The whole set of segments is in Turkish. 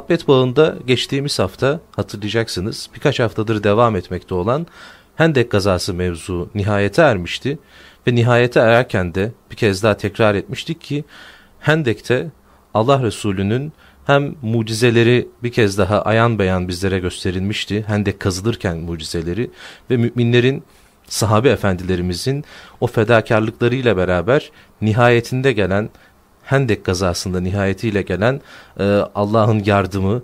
muhabbet bağında geçtiğimiz hafta hatırlayacaksınız birkaç haftadır devam etmekte olan Hendek kazası mevzu nihayete ermişti ve nihayete ererken de bir kez daha tekrar etmiştik ki Hendek'te Allah Resulü'nün hem mucizeleri bir kez daha ayan beyan bizlere gösterilmişti. Hendek kazılırken mucizeleri ve müminlerin sahabe efendilerimizin o fedakarlıklarıyla beraber nihayetinde gelen Hendek kazasında nihayetiyle gelen e, Allah'ın yardımı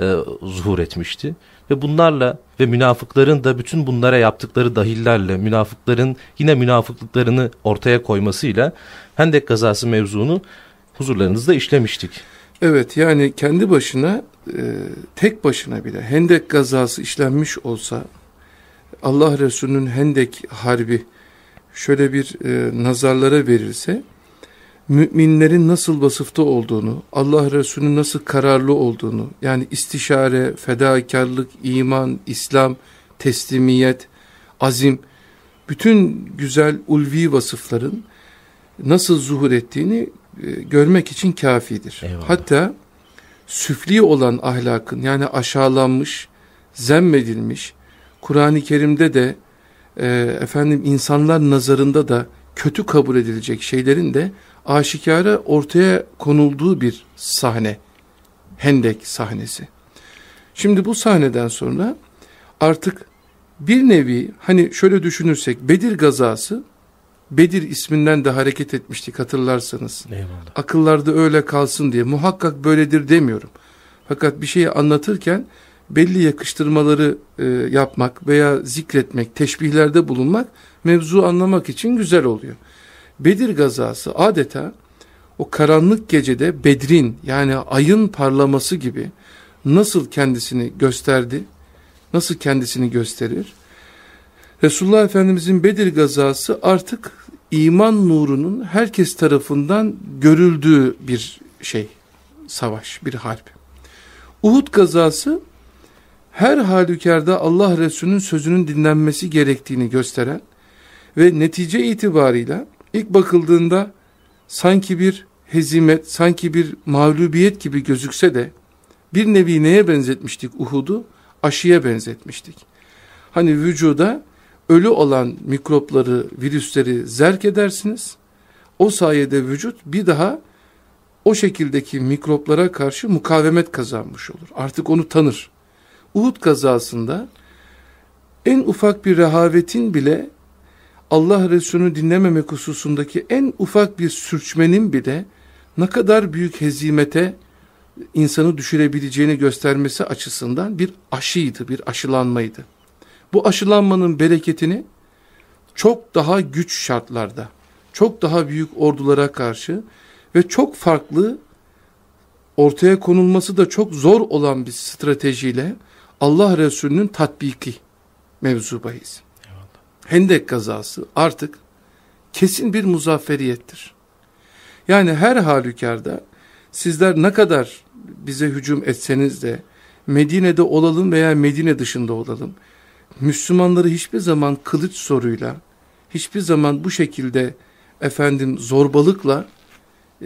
e, zuhur etmişti. Ve bunlarla ve münafıkların da bütün bunlara yaptıkları dahillerle münafıkların yine münafıklıklarını ortaya koymasıyla Hendek kazası mevzunu huzurlarınızda işlemiştik. Evet yani kendi başına e, tek başına bile Hendek gazası işlenmiş olsa Allah Resulü'nün Hendek harbi şöyle bir e, nazarlara verilse müminlerin nasıl vasıfta olduğunu, Allah Resulü'nün nasıl kararlı olduğunu, yani istişare, fedakarlık, iman, İslam, teslimiyet, azim, bütün güzel ulvi vasıfların nasıl zuhur ettiğini e, görmek için kafidir. Eyvallah. Hatta süfli olan ahlakın yani aşağılanmış, zemmedilmiş, Kur'an-ı Kerim'de de e, efendim insanlar nazarında da kötü kabul edilecek şeylerin de aşikara ortaya konulduğu bir sahne. Hendek sahnesi. Şimdi bu sahneden sonra artık bir nevi hani şöyle düşünürsek Bedir gazası Bedir isminden de hareket etmiştik hatırlarsanız. Eyvallah. Akıllarda öyle kalsın diye muhakkak böyledir demiyorum. Fakat bir şeyi anlatırken belli yakıştırmaları e, yapmak veya zikretmek, teşbihlerde bulunmak mevzu anlamak için güzel oluyor. Bedir gazası adeta o karanlık gecede Bedrin yani ayın parlaması gibi nasıl kendisini gösterdi, nasıl kendisini gösterir? Resulullah Efendimizin Bedir gazası artık iman nurunun herkes tarafından görüldüğü bir şey, savaş, bir harp. Uhud gazası her halükarda Allah Resulü'nün sözünün dinlenmesi gerektiğini gösteren ve netice itibarıyla ilk bakıldığında sanki bir hezimet, sanki bir mağlubiyet gibi gözükse de bir nevi neye benzetmiştik Uhud'u? Aşıya benzetmiştik. Hani vücuda ölü olan mikropları, virüsleri zerk edersiniz. O sayede vücut bir daha o şekildeki mikroplara karşı mukavemet kazanmış olur. Artık onu tanır. Uhud kazasında en ufak bir rehavetin bile Allah Resulü'nü dinlememek hususundaki en ufak bir sürçmenin bile ne kadar büyük hezimete insanı düşürebileceğini göstermesi açısından bir aşıydı, bir aşılanmaydı. Bu aşılanmanın bereketini çok daha güç şartlarda, çok daha büyük ordulara karşı ve çok farklı ortaya konulması da çok zor olan bir stratejiyle Allah Resulü'nün tatbiki mevzu bahis. Hendek kazası artık kesin bir muzafferiyettir. Yani her halükarda sizler ne kadar bize hücum etseniz de Medine'de olalım veya Medine dışında olalım. Müslümanları hiçbir zaman kılıç soruyla, hiçbir zaman bu şekilde efendim zorbalıkla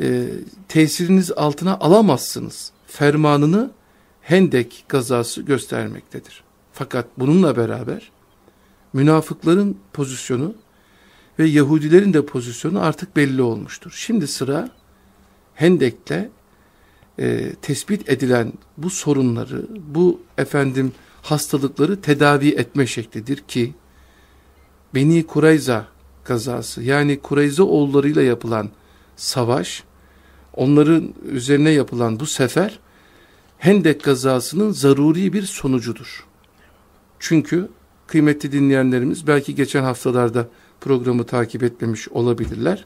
e, tesiriniz altına alamazsınız. Fermanını Hendek gazası göstermektedir. Fakat bununla beraber münafıkların pozisyonu ve Yahudilerin de pozisyonu artık belli olmuştur. Şimdi sıra Hendek'te e, tespit edilen bu sorunları, bu efendim hastalıkları tedavi etme şeklidir ki Beni Kurayza kazası yani Kurayza oğullarıyla yapılan savaş, onların üzerine yapılan bu sefer Hendek kazasının zaruri bir sonucudur. Çünkü kıymetli dinleyenlerimiz belki geçen haftalarda programı takip etmemiş olabilirler.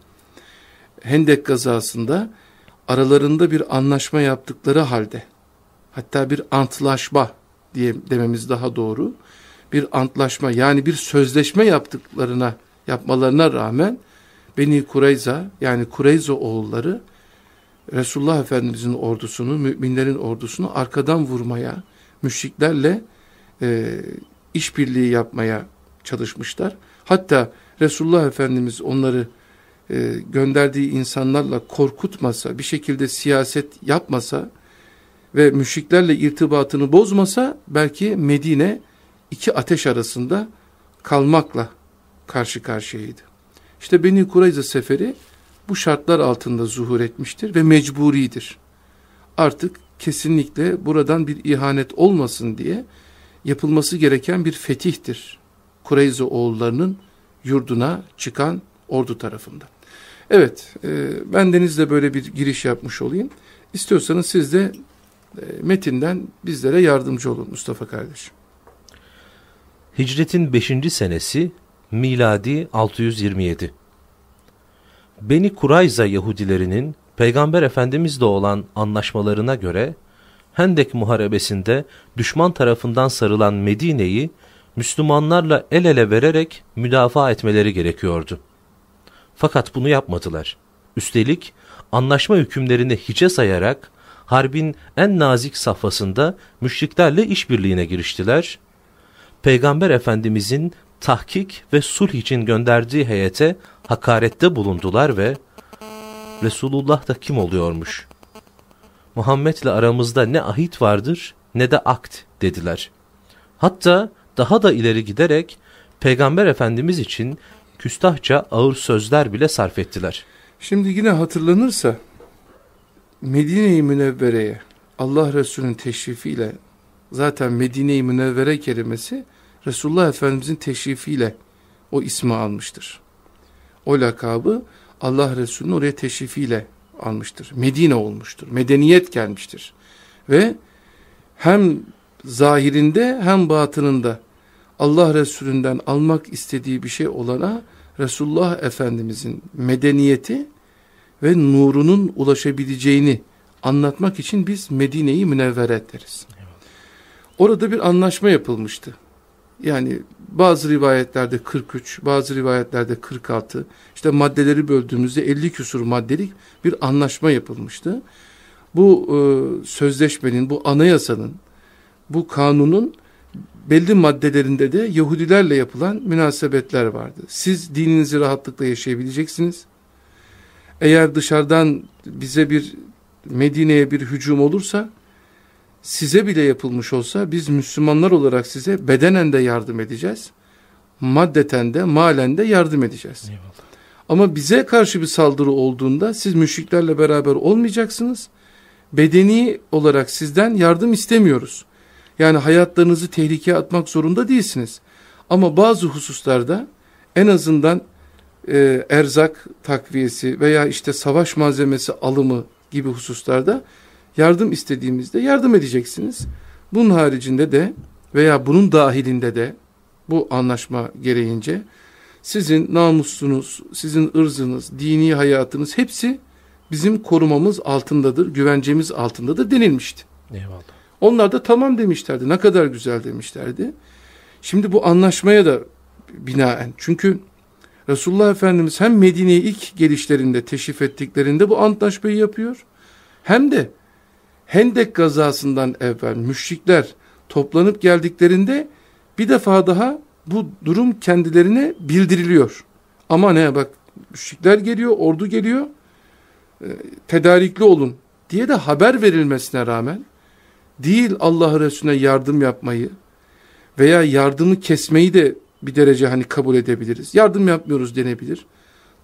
Hendek kazasında aralarında bir anlaşma yaptıkları halde hatta bir antlaşma diye dememiz daha doğru bir antlaşma yani bir sözleşme yaptıklarına yapmalarına rağmen Beni Kureyza yani Kureyza oğulları Resulullah Efendimizin ordusunu, müminlerin ordusunu arkadan vurmaya, müşriklerle e, işbirliği yapmaya çalışmışlar. Hatta Resulullah Efendimiz onları e, gönderdiği insanlarla korkutmasa, bir şekilde siyaset yapmasa ve müşriklerle irtibatını bozmasa belki Medine iki ateş arasında kalmakla karşı karşıyaydı. İşte Beni Kurayza seferi bu şartlar altında zuhur etmiştir ve mecburidir. Artık kesinlikle buradan bir ihanet olmasın diye yapılması gereken bir fetihtir. Kureyze oğullarının yurduna çıkan ordu tarafından. Evet, e, ben Deniz'le böyle bir giriş yapmış olayım. İstiyorsanız siz de e, metinden bizlere yardımcı olun Mustafa kardeşim. Hicretin 5. senesi miladi 627. Beni Kurayza Yahudilerinin Peygamber Efendimizle olan anlaşmalarına göre Hendek Muharebesi'nde düşman tarafından sarılan Medine'yi Müslümanlarla el ele vererek müdafaa etmeleri gerekiyordu. Fakat bunu yapmadılar. Üstelik anlaşma hükümlerini hiçe sayarak harbin en nazik safhasında müşriklerle işbirliğine giriştiler. Peygamber Efendimizin tahkik ve sulh için gönderdiği heyete hakarette bulundular ve Resulullah da kim oluyormuş? Muhammed'le aramızda ne ahit vardır ne de akt dediler. Hatta daha da ileri giderek Peygamber Efendimiz için küstahça ağır sözler bile sarf ettiler. Şimdi yine hatırlanırsa Medine-i Münevvere'ye Allah Resulü'nün teşrifiyle zaten Medine-i Münevvere kelimesi Resulullah Efendimizin teşrifiyle o ismi almıştır. O lakabı Allah Resulü'nün oraya teşrifiyle almıştır. Medine olmuştur. Medeniyet gelmiştir. Ve hem zahirinde hem batınında Allah Resulü'nden almak istediği bir şey olana Resulullah Efendimizin medeniyeti ve nurunun ulaşabileceğini anlatmak için biz Medine'yi münevvere deriz. Orada bir anlaşma yapılmıştı. Yani bazı rivayetlerde 43, bazı rivayetlerde 46, işte maddeleri böldüğümüzde 50 küsur maddelik bir anlaşma yapılmıştı. Bu e, sözleşmenin, bu anayasanın, bu kanunun belli maddelerinde de Yahudilerle yapılan münasebetler vardı. Siz dininizi rahatlıkla yaşayabileceksiniz. Eğer dışarıdan bize bir Medine'ye bir hücum olursa size bile yapılmış olsa biz Müslümanlar olarak size bedenen de yardım edeceğiz. Maddeten de malen de yardım edeceğiz. Eyvallah. Ama bize karşı bir saldırı olduğunda siz müşriklerle beraber olmayacaksınız. Bedeni olarak sizden yardım istemiyoruz. Yani hayatlarınızı tehlikeye atmak zorunda değilsiniz. Ama bazı hususlarda en azından e, erzak takviyesi veya işte savaş malzemesi alımı gibi hususlarda yardım istediğimizde yardım edeceksiniz. Bunun haricinde de veya bunun dahilinde de bu anlaşma gereğince sizin namusunuz, sizin ırzınız, dini hayatınız hepsi bizim korumamız altındadır, güvencemiz altındadır denilmişti. Eyvallah. Onlar da tamam demişlerdi. Ne kadar güzel demişlerdi. Şimdi bu anlaşmaya da binaen çünkü Resulullah Efendimiz hem Medine'ye ilk gelişlerinde teşrif ettiklerinde bu antlaşmayı yapıyor. Hem de Hendek gazasından evvel müşrikler toplanıp geldiklerinde bir defa daha bu durum kendilerine bildiriliyor. Ama ne bak müşrikler geliyor, ordu geliyor, e, tedarikli olun diye de haber verilmesine rağmen değil Allah Resulüne yardım yapmayı veya yardımı kesmeyi de bir derece hani kabul edebiliriz. Yardım yapmıyoruz denebilir.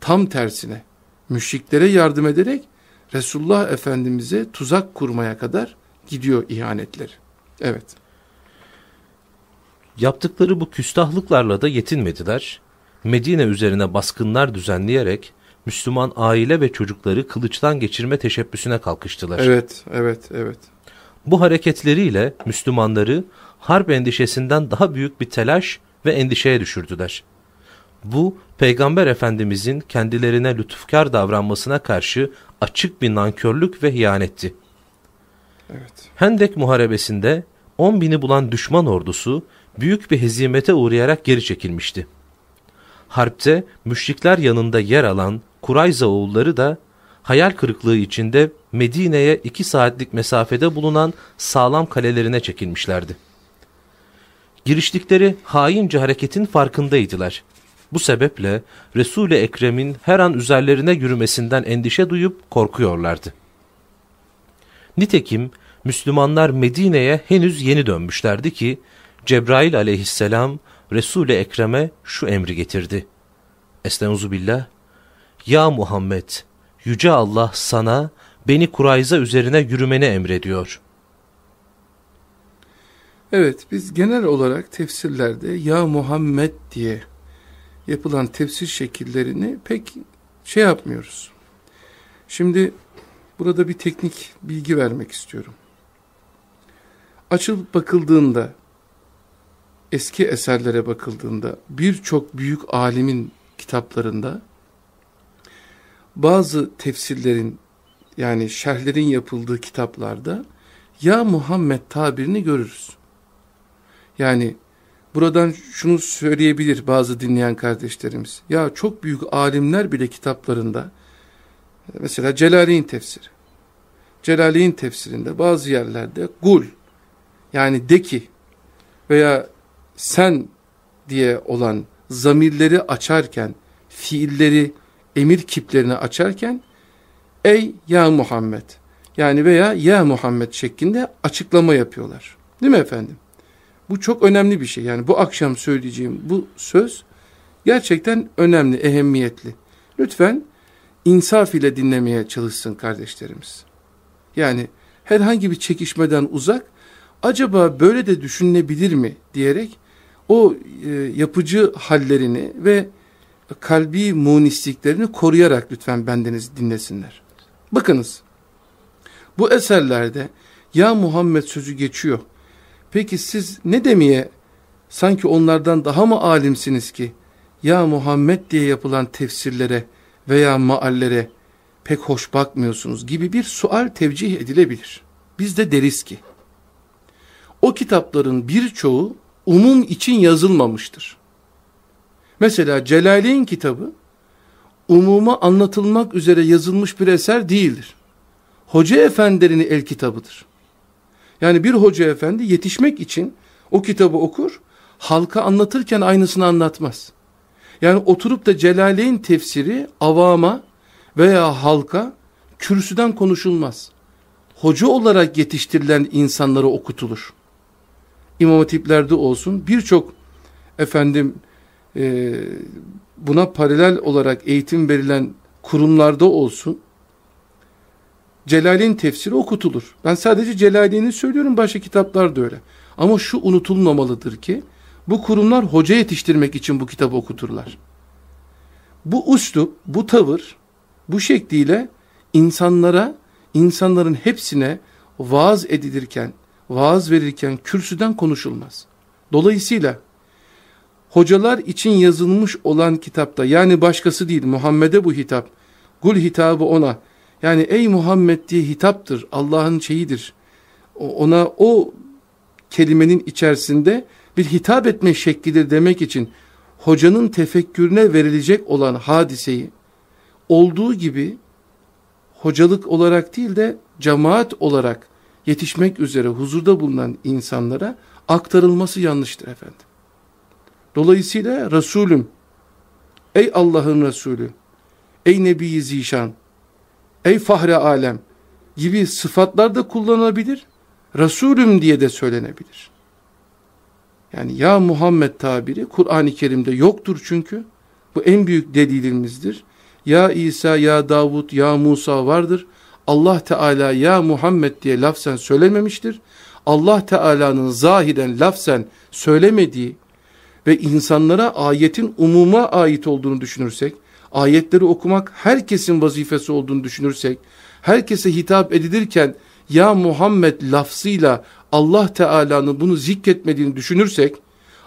Tam tersine müşriklere yardım ederek Resulullah Efendimiz'e tuzak kurmaya kadar gidiyor ihanetleri. Evet. Yaptıkları bu küstahlıklarla da yetinmediler. Medine üzerine baskınlar düzenleyerek Müslüman aile ve çocukları kılıçtan geçirme teşebbüsüne kalkıştılar. Evet, evet, evet. Bu hareketleriyle Müslümanları harp endişesinden daha büyük bir telaş ve endişeye düşürdüler. Bu Peygamber Efendimizin kendilerine lütufkar davranmasına karşı açık bir nankörlük ve hiyanetti. Evet. Hendek Muharebesi'nde 10 bini bulan düşman ordusu büyük bir hezimete uğrayarak geri çekilmişti. Harpte müşrikler yanında yer alan Kurayza oğulları da hayal kırıklığı içinde Medine'ye iki saatlik mesafede bulunan sağlam kalelerine çekilmişlerdi. Giriştikleri haince hareketin farkındaydılar. Bu sebeple Resul-i Ekrem'in her an üzerlerine yürümesinden endişe duyup korkuyorlardı. Nitekim Müslümanlar Medine'ye henüz yeni dönmüşlerdi ki Cebrail aleyhisselam Resul-i Ekrem'e şu emri getirdi. Estaizu. Ya Muhammed, Yüce Allah sana beni Kurayza üzerine yürümeni emrediyor. Evet biz genel olarak tefsirlerde Ya Muhammed diye yapılan tefsir şekillerini pek şey yapmıyoruz. Şimdi burada bir teknik bilgi vermek istiyorum. Açılıp bakıldığında, eski eserlere bakıldığında birçok büyük alimin kitaplarında bazı tefsirlerin yani şerhlerin yapıldığı kitaplarda ya Muhammed tabirini görürüz. Yani buradan şunu söyleyebilir bazı dinleyen kardeşlerimiz. Ya çok büyük alimler bile kitaplarında mesela Celaleyn tefsiri. Celaleyn tefsirinde bazı yerlerde gul yani de ki veya sen diye olan zamirleri açarken, fiilleri, emir kiplerini açarken ey ya Muhammed yani veya ya Muhammed şeklinde açıklama yapıyorlar. Değil mi efendim? Bu çok önemli bir şey. Yani bu akşam söyleyeceğim bu söz gerçekten önemli, ehemmiyetli. Lütfen insaf ile dinlemeye çalışsın kardeşlerimiz. Yani herhangi bir çekişmeden uzak, acaba böyle de düşünülebilir mi diyerek o e, yapıcı hallerini ve kalbi munisliklerini koruyarak lütfen bendeniz dinlesinler. Bakınız, bu eserlerde ya Muhammed sözü geçiyor. Peki siz ne demeye sanki onlardan daha mı alimsiniz ki ya Muhammed diye yapılan tefsirlere veya maallere pek hoş bakmıyorsunuz gibi bir sual tevcih edilebilir. Biz de deriz ki o kitapların birçoğu umum için yazılmamıştır. Mesela Celaleyn kitabı umuma anlatılmak üzere yazılmış bir eser değildir. Hoca efendilerin el kitabıdır. Yani bir hoca efendi yetişmek için o kitabı okur, halka anlatırken aynısını anlatmaz. Yani oturup da Celaleyn tefsiri avama veya halka kürsüden konuşulmaz. Hoca olarak yetiştirilen insanlara okutulur. İmam hatiplerde olsun birçok efendim e, buna paralel olarak eğitim verilen kurumlarda olsun Celal'in tefsiri okutulur. Ben sadece Celal'ini söylüyorum başka kitaplar da öyle. Ama şu unutulmamalıdır ki bu kurumlar hoca yetiştirmek için bu kitabı okuturlar. Bu uslup, bu tavır bu şekliyle insanlara, insanların hepsine vaaz edilirken, vaaz verirken kürsüden konuşulmaz. Dolayısıyla hocalar için yazılmış olan kitapta yani başkası değil Muhammed'e bu hitap, gul hitabı ona yani ey Muhammed diye hitaptır Allah'ın şeyidir ona o kelimenin içerisinde bir hitap etme şeklidir demek için hocanın tefekkürüne verilecek olan hadiseyi olduğu gibi hocalık olarak değil de cemaat olarak yetişmek üzere huzurda bulunan insanlara aktarılması yanlıştır efendim. Dolayısıyla Resulüm, ey Allah'ın Resulü, ey Nebi Zişan, ey Fahre Alem gibi sıfatlar da kullanılabilir. Resulüm diye de söylenebilir. Yani ya Muhammed tabiri Kur'an-ı Kerim'de yoktur çünkü. Bu en büyük delilimizdir. Ya İsa, ya Davud, ya Musa vardır. Allah Teala ya Muhammed diye lafzen söylememiştir. Allah Teala'nın zahiren lafzen söylemediği ve insanlara ayetin umuma ait olduğunu düşünürsek, ayetleri okumak herkesin vazifesi olduğunu düşünürsek, herkese hitap edilirken ya Muhammed lafzıyla Allah Teala'nın bunu zikretmediğini düşünürsek,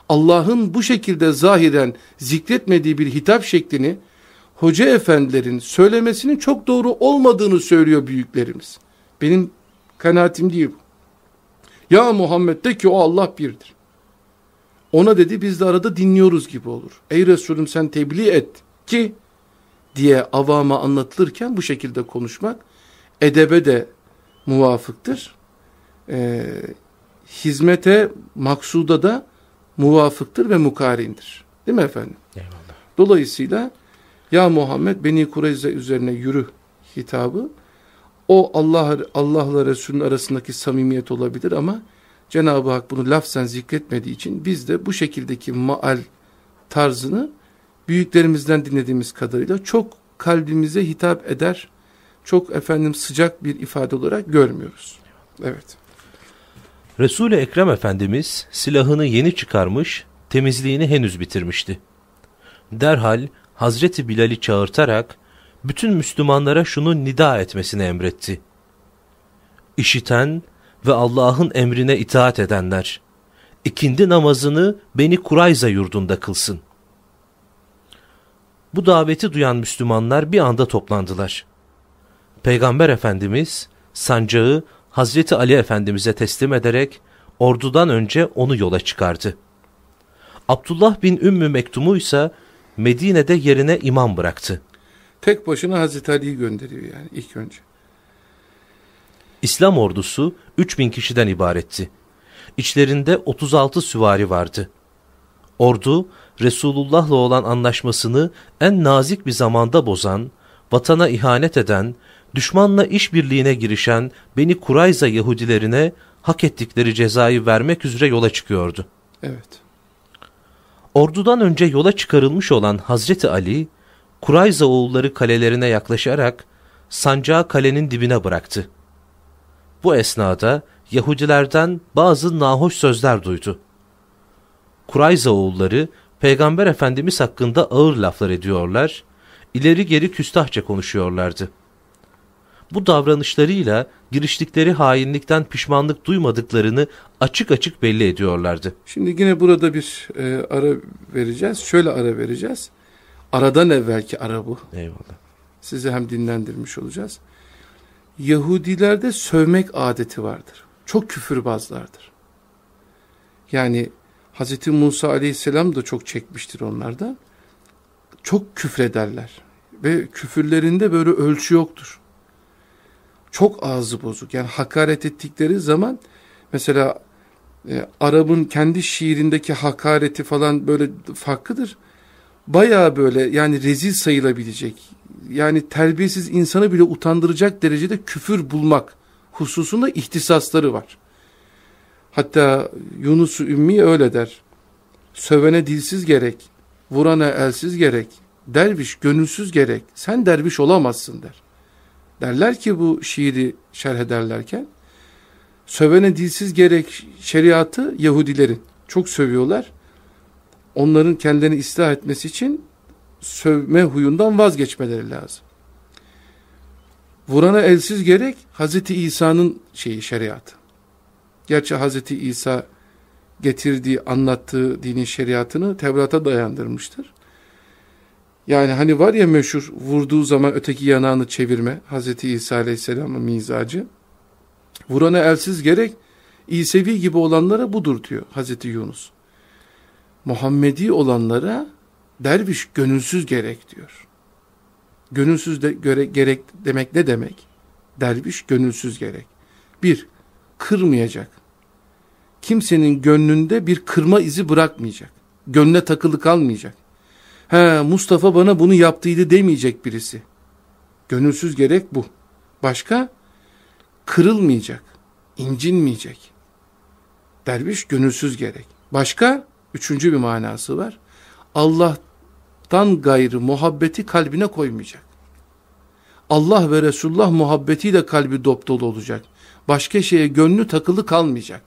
Allah'ın bu şekilde zahiren zikretmediği bir hitap şeklini hoca efendilerin söylemesinin çok doğru olmadığını söylüyor büyüklerimiz. Benim kanaatim değil bu. Ya Muhammed de ki o Allah birdir. Ona dedi biz de arada dinliyoruz gibi olur. Ey Resulüm sen tebliğ et ki diye avama anlatılırken bu şekilde konuşmak edebe de muvafıktır. Ee, hizmete, maksuda da muvafıktır ve mukarindir. Değil mi efendim? Eyvallah. Dolayısıyla ya Muhammed Beni Kureyze üzerine yürü hitabı O Allah Allah'la Resul'ün arasındaki samimiyet olabilir ama Cenab-ı Hak bunu lafzen zikretmediği için biz de bu şekildeki maal tarzını büyüklerimizden dinlediğimiz kadarıyla çok kalbimize hitap eder, çok efendim sıcak bir ifade olarak görmüyoruz. Evet. Resul-i Ekrem Efendimiz silahını yeni çıkarmış, temizliğini henüz bitirmişti. Derhal Hazreti Bilal'i çağırtarak bütün Müslümanlara şunu nida etmesini emretti. İşiten ve Allah'ın emrine itaat edenler, ikindi namazını Beni Kurayza yurdunda kılsın. Bu daveti duyan Müslümanlar bir anda toplandılar. Peygamber Efendimiz sancağı Hazreti Ali Efendimiz'e teslim ederek ordudan önce onu yola çıkardı. Abdullah bin Ümmü Mektum'u ise Medine'de yerine imam bıraktı. Tek başına Hazreti Ali'yi gönderiyor yani ilk önce. İslam ordusu 3000 kişiden ibaretti. İçlerinde 36 süvari vardı. Ordu, Resulullah'la olan anlaşmasını en nazik bir zamanda bozan, vatana ihanet eden, düşmanla işbirliğine girişen Beni Kurayza Yahudilerine hak ettikleri cezayı vermek üzere yola çıkıyordu. Evet. Ordudan önce yola çıkarılmış olan Hazreti Ali, Kurayza oğulları kalelerine yaklaşarak sancağı kalenin dibine bıraktı. Bu esnada Yahudilerden bazı nahoş sözler duydu. Kurayza oğulları Peygamber Efendimiz hakkında ağır laflar ediyorlar, ileri geri küstahça konuşuyorlardı. Bu davranışlarıyla giriştikleri hainlikten pişmanlık duymadıklarını açık açık belli ediyorlardı. Şimdi yine burada bir e, ara vereceğiz. Şöyle ara vereceğiz. Aradan evvelki ara bu. Eyvallah. Sizi hem dinlendirmiş olacağız. Yahudilerde sövmek adeti vardır. Çok küfürbazlardır. Yani Hz. Musa aleyhisselam da çok çekmiştir onlardan. Çok küfrederler. Ve küfürlerinde böyle ölçü yoktur. Çok ağzı bozuk. Yani hakaret ettikleri zaman mesela e, Arap'ın kendi şiirindeki hakareti falan böyle farklıdır. Baya böyle yani rezil sayılabilecek. Yani terbiyesiz insanı bile utandıracak derecede küfür bulmak hususunda ihtisasları var. Hatta Yunus-u Ümmi öyle der. Sövene dilsiz gerek, vurana elsiz gerek, derviş gönülsüz gerek, sen derviş olamazsın der. Derler ki bu şiiri şerh ederlerken, sövene dilsiz gerek şeriatı Yahudilerin çok sövüyorlar. Onların kendilerini ıslah etmesi için sövme huyundan vazgeçmeleri lazım. Vurana elsiz gerek Hazreti İsa'nın şeyi şeriatı. Gerçi Hazreti İsa getirdiği, anlattığı dinin şeriatını Tevrat'a dayandırmıştır. Yani hani var ya meşhur vurduğu zaman öteki yanağını çevirme Hazreti İsa Aleyhisselam'ın mizacı. Vurana elsiz gerek İsevi gibi olanlara budur diyor Hazreti Yunus. Muhammedi olanlara derviş gönülsüz gerek diyor. Gönülsüz de göre, gerek demek ne demek? Derviş gönülsüz gerek. Bir, kırmayacak. Kimsenin gönlünde bir kırma izi bırakmayacak. Gönle takılı kalmayacak. He Mustafa bana bunu yaptıydı demeyecek birisi. Gönülsüz gerek bu. Başka? Kırılmayacak, incinmeyecek. Derviş gönülsüz gerek. Başka? Üçüncü bir manası var. Allah'tan gayrı muhabbeti kalbine koymayacak. Allah ve Resulullah muhabbetiyle kalbi dop dolu olacak. Başka şeye gönlü takılı kalmayacak.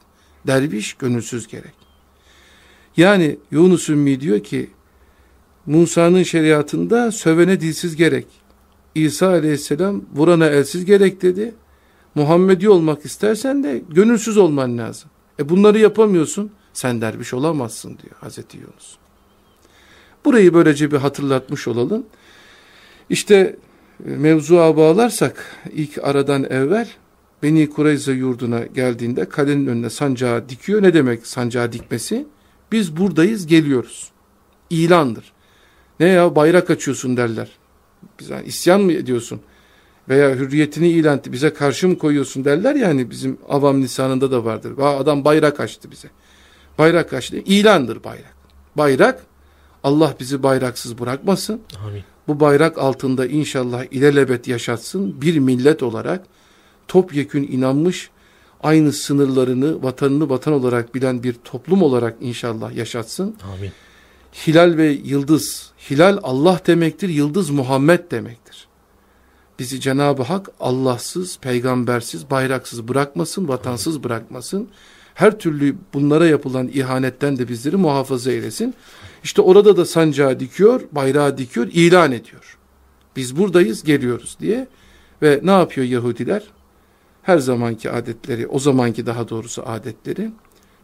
Derviş gönülsüz gerek. Yani Yunus Ümmi diyor ki Musa'nın şeriatında sövene dilsiz gerek. İsa aleyhisselam vurana elsiz gerek dedi. Muhammedi olmak istersen de gönülsüz olman lazım. E bunları yapamıyorsun. Sen derviş olamazsın diyor Hazreti Yunus. Burayı böylece bir hatırlatmış olalım. İşte e, mevzuğa bağlarsak ilk aradan evvel Beni Kureyza yurduna geldiğinde kalenin önüne sancağı dikiyor. Ne demek sancağı dikmesi? Biz buradayız geliyoruz. İlandır. Ne ya bayrak açıyorsun derler. Biz yani isyan mı ediyorsun? Veya hürriyetini ilan etti bize karşı mı koyuyorsun derler yani bizim avam lisanında da vardır. Adam bayrak açtı bize. Bayrak açtı. İlandır bayrak. Bayrak Allah bizi bayraksız bırakmasın. Amin. Bu bayrak altında inşallah ilelebet yaşatsın. Bir millet olarak topyekün inanmış, aynı sınırlarını, vatanını vatan olarak bilen bir toplum olarak inşallah yaşatsın. Amin. Hilal ve yıldız, hilal Allah demektir, yıldız Muhammed demektir. Bizi Cenab-ı Hak Allahsız, peygambersiz, bayraksız bırakmasın, vatansız bırakmasın. Her türlü bunlara yapılan ihanetten de bizleri muhafaza eylesin. İşte orada da sancağı dikiyor, bayrağı dikiyor, ilan ediyor. Biz buradayız, geliyoruz diye. Ve ne yapıyor Yahudiler? Her zamanki adetleri, o zamanki daha doğrusu adetleri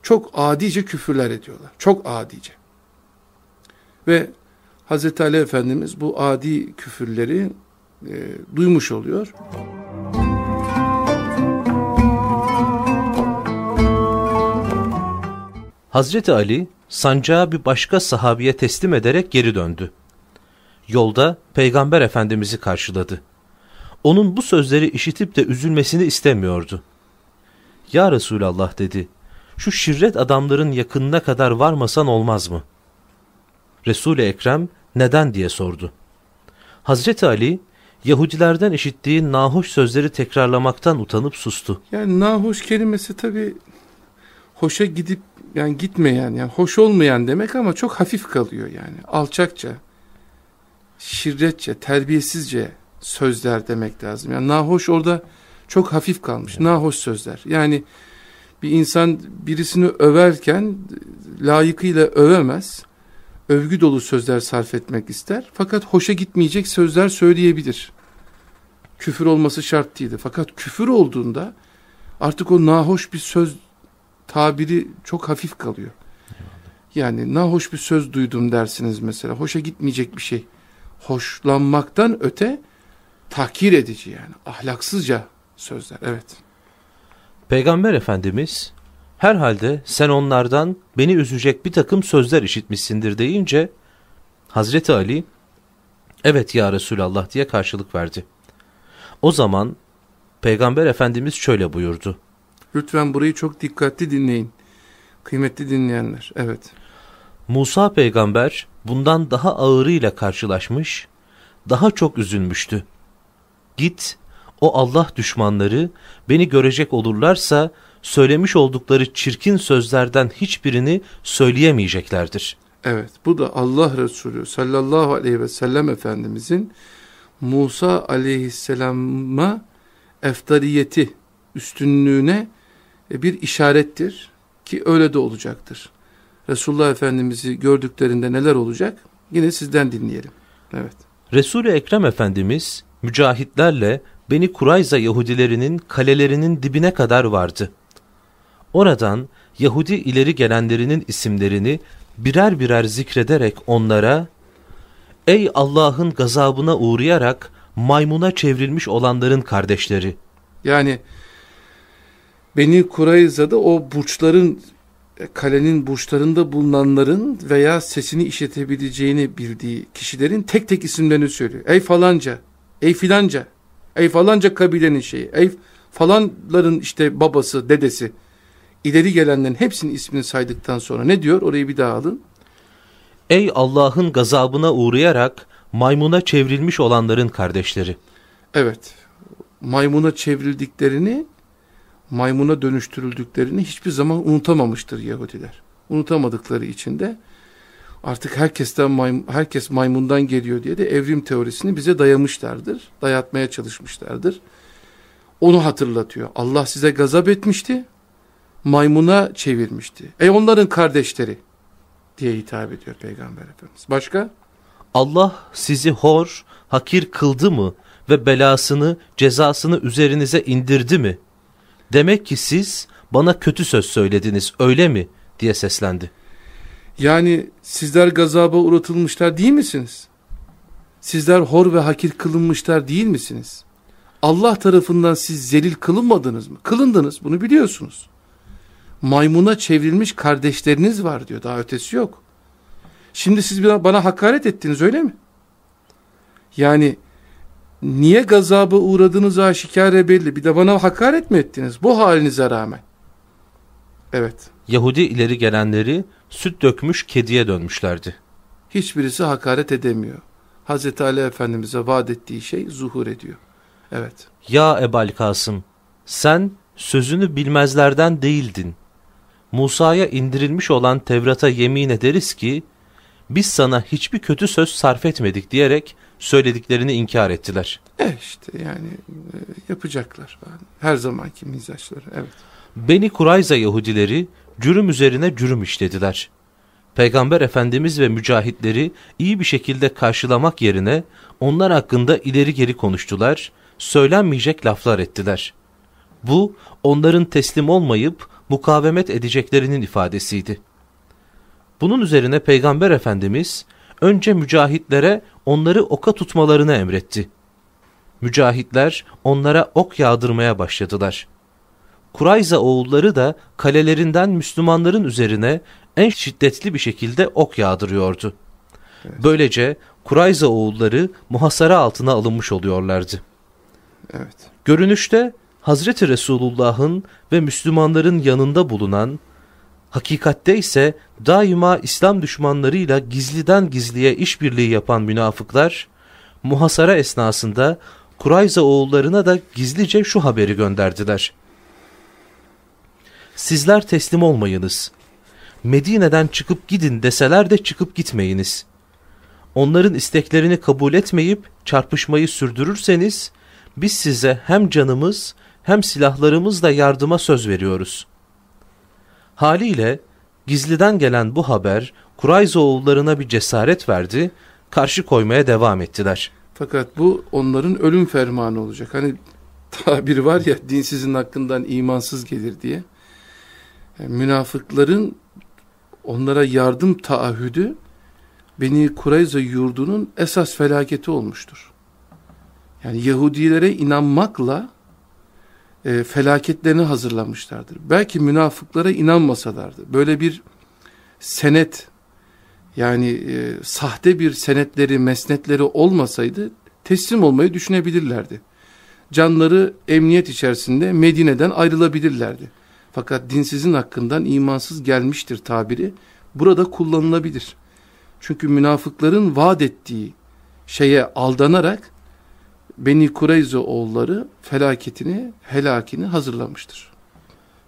çok adice küfürler ediyorlar. Çok adice. Ve Hazreti Ali Efendimiz bu adi küfürleri e, duymuş oluyor. Hazreti Ali sancağı bir başka sahabiye teslim ederek geri döndü. Yolda Peygamber Efendimiz'i karşıladı. Onun bu sözleri işitip de üzülmesini istemiyordu. Ya Resulallah dedi, şu şirret adamların yakınına kadar varmasan olmaz mı? Resul-i Ekrem neden diye sordu. Hazreti Ali, Yahudilerden işittiği nahoş sözleri tekrarlamaktan utanıp sustu. Yani nahoş kelimesi tabi hoşa gidip yani gitmeyen yani hoş olmayan demek ama çok hafif kalıyor yani. Alçakça, şirretçe, terbiyesizce sözler demek lazım. Yani nahoş orada çok hafif kalmış. Nahoş sözler. Yani bir insan birisini överken layıkıyla övemez. Övgü dolu sözler sarf etmek ister. Fakat hoşa gitmeyecek sözler söyleyebilir. Küfür olması şart değildi. Fakat küfür olduğunda artık o nahoş bir söz tabiri çok hafif kalıyor. Yani nahoş bir söz duydum dersiniz mesela. Hoşa gitmeyecek bir şey. Hoşlanmaktan öte tahkir edici yani. Ahlaksızca sözler. Evet. Peygamber Efendimiz herhalde sen onlardan beni üzecek bir takım sözler işitmişsindir deyince Hazreti Ali evet ya Resulallah diye karşılık verdi. O zaman Peygamber Efendimiz şöyle buyurdu. Lütfen burayı çok dikkatli dinleyin. Kıymetli dinleyenler. Evet. Musa peygamber bundan daha ağırıyla karşılaşmış, daha çok üzülmüştü. Git, o Allah düşmanları beni görecek olurlarsa söylemiş oldukları çirkin sözlerden hiçbirini söyleyemeyeceklerdir. Evet, bu da Allah Resulü sallallahu aleyhi ve sellem Efendimizin Musa aleyhisselama eftariyeti, üstünlüğüne e, bir işarettir ki öyle de olacaktır. Resulullah Efendimiz'i gördüklerinde neler olacak? Yine sizden dinleyelim. Evet. Resul-i Ekrem Efendimiz mücahitlerle Beni Kurayza Yahudilerinin kalelerinin dibine kadar vardı. Oradan Yahudi ileri gelenlerinin isimlerini birer birer zikrederek onlara Ey Allah'ın gazabına uğrayarak maymuna çevrilmiş olanların kardeşleri. Yani Beni Kurayza'da o burçların kalenin burçlarında bulunanların veya sesini işitebileceğini bildiği kişilerin tek tek isimlerini söylüyor. Ey falanca, ey filanca, ey falanca kabilenin şeyi, ey falanların işte babası, dedesi. İleri gelenlerin hepsinin ismini saydıktan sonra ne diyor? Orayı bir daha alın. Ey Allah'ın gazabına uğrayarak maymuna çevrilmiş olanların kardeşleri. Evet, maymuna çevrildiklerini maymuna dönüştürüldüklerini hiçbir zaman unutamamıştır Yahudiler. Unutamadıkları için de artık herkesten maymun, herkes maymundan geliyor diye de evrim teorisini bize dayamışlardır. Dayatmaya çalışmışlardır. Onu hatırlatıyor. Allah size gazap etmişti. Maymuna çevirmişti. Ey onların kardeşleri diye hitap ediyor Peygamber Efendimiz. Başka? Allah sizi hor, hakir kıldı mı ve belasını, cezasını üzerinize indirdi mi? Demek ki siz bana kötü söz söylediniz öyle mi? diye seslendi. Yani sizler gazaba uğratılmışlar değil misiniz? Sizler hor ve hakir kılınmışlar değil misiniz? Allah tarafından siz zelil kılınmadınız mı? Kılındınız bunu biliyorsunuz. Maymuna çevrilmiş kardeşleriniz var diyor daha ötesi yok. Şimdi siz bana hakaret ettiniz öyle mi? Yani niye gazaba uğradığınız aşikare belli. Bir de bana hakaret mi ettiniz bu halinize rağmen? Evet. Yahudi ileri gelenleri süt dökmüş kediye dönmüşlerdi. Hiçbirisi hakaret edemiyor. Hazreti Ali Efendimiz'e vaat ettiği şey zuhur ediyor. Evet. Ya Ebal Kasım, sen sözünü bilmezlerden değildin. Musa'ya indirilmiş olan Tevrat'a yemin ederiz ki, biz sana hiçbir kötü söz sarf etmedik diyerek söylediklerini inkar ettiler. E işte yani e, yapacaklar. Her zamanki mizaçları evet. Beni Kurayza Yahudileri cürüm üzerine cürüm işlediler. Peygamber Efendimiz ve mücahitleri iyi bir şekilde karşılamak yerine onlar hakkında ileri geri konuştular, söylenmeyecek laflar ettiler. Bu onların teslim olmayıp mukavemet edeceklerinin ifadesiydi. Bunun üzerine Peygamber Efendimiz önce mücahitlere onları oka tutmalarını emretti. Mücahitler onlara ok yağdırmaya başladılar. Kurayza oğulları da kalelerinden Müslümanların üzerine en şiddetli bir şekilde ok yağdırıyordu. Evet. Böylece Kurayza oğulları muhasara altına alınmış oluyorlardı. Evet. Görünüşte Hazreti Resulullah'ın ve Müslümanların yanında bulunan, hakikatte ise daima İslam düşmanlarıyla gizliden gizliye işbirliği yapan münafıklar, muhasara esnasında Kurayza oğullarına da gizlice şu haberi gönderdiler. Sizler teslim olmayınız. Medine'den çıkıp gidin deseler de çıkıp gitmeyiniz. Onların isteklerini kabul etmeyip çarpışmayı sürdürürseniz, biz size hem canımız hem silahlarımızla yardıma söz veriyoruz. Haliyle gizliden gelen bu haber Kurayza oğullarına bir cesaret verdi, karşı koymaya devam ettiler. Fakat bu onların ölüm fermanı olacak. Hani tabir var ya dinsizin hakkından imansız gelir diye. Yani münafıkların onlara yardım taahhüdü Beni Kureyza yurdunun esas felaketi olmuştur. Yani Yahudilere inanmakla e, felaketlerini hazırlamışlardır. Belki münafıklara inanmasalardı. Böyle bir senet yani e, sahte bir senetleri, mesnetleri olmasaydı teslim olmayı düşünebilirlerdi. Canları emniyet içerisinde Medine'den ayrılabilirlerdi. Fakat dinsizin hakkından imansız gelmiştir tabiri burada kullanılabilir. Çünkü münafıkların vaat ettiği şeye aldanarak Beni Kureyze oğulları felaketini, helakini hazırlamıştır.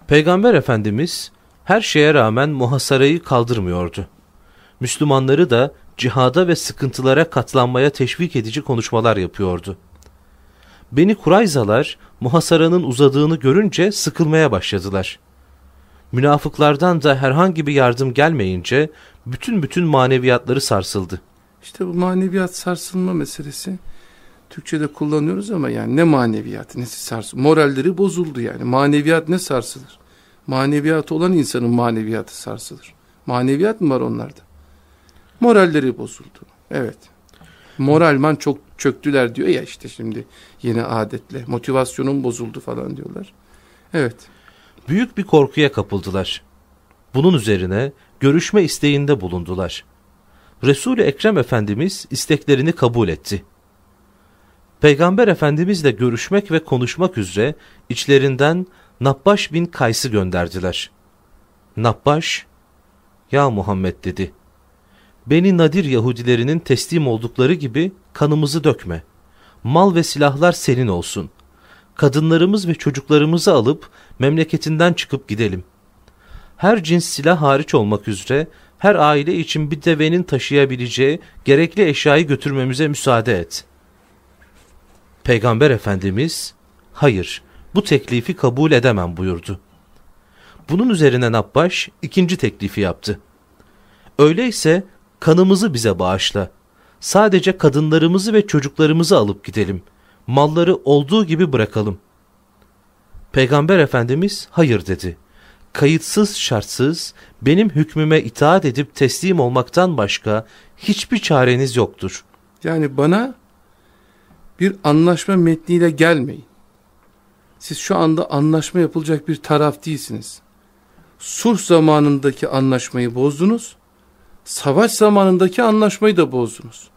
Peygamber Efendimiz her şeye rağmen muhasarayı kaldırmıyordu. Müslümanları da cihada ve sıkıntılara katlanmaya teşvik edici konuşmalar yapıyordu. Beni Kurayzalar muhasaranın uzadığını görünce sıkılmaya başladılar. Münafıklardan da herhangi bir yardım gelmeyince bütün bütün maneviyatları sarsıldı. İşte bu maneviyat sarsılma meselesi Türkçe'de kullanıyoruz ama yani ne maneviyatı nesi sarsılır? Moralleri bozuldu yani. Maneviyat ne sarsılır? Maneviyatı olan insanın maneviyatı sarsılır. Maneviyat mı var onlarda? Moralleri bozuldu. Evet. Moralman çok çöktüler diyor ya işte şimdi yeni adetle. Motivasyonun bozuldu falan diyorlar. Evet. Büyük bir korkuya kapıldılar. Bunun üzerine görüşme isteğinde bulundular. Resul-i Ekrem Efendimiz isteklerini kabul etti. Peygamber Efendimizle görüşmek ve konuşmak üzere içlerinden Nabbaş bin Kays'ı gönderdiler. Nabbaş, ya Muhammed dedi, Beni Nadir Yahudilerinin teslim oldukları gibi kanımızı dökme. Mal ve silahlar senin olsun. Kadınlarımız ve çocuklarımızı alıp memleketinden çıkıp gidelim. Her cins silah hariç olmak üzere her aile için bir devenin taşıyabileceği gerekli eşyayı götürmemize müsaade et.'' Peygamber Efendimiz hayır bu teklifi kabul edemem buyurdu. Bunun üzerine Nabbaş ikinci teklifi yaptı. Öyleyse kanımızı bize bağışla. Sadece kadınlarımızı ve çocuklarımızı alıp gidelim. Malları olduğu gibi bırakalım. Peygamber Efendimiz hayır dedi. Kayıtsız şartsız benim hükmüme itaat edip teslim olmaktan başka hiçbir çareniz yoktur. Yani bana bir anlaşma metniyle gelmeyin. Siz şu anda anlaşma yapılacak bir taraf değilsiniz. Sulh zamanındaki anlaşmayı bozdunuz, savaş zamanındaki anlaşmayı da bozdunuz.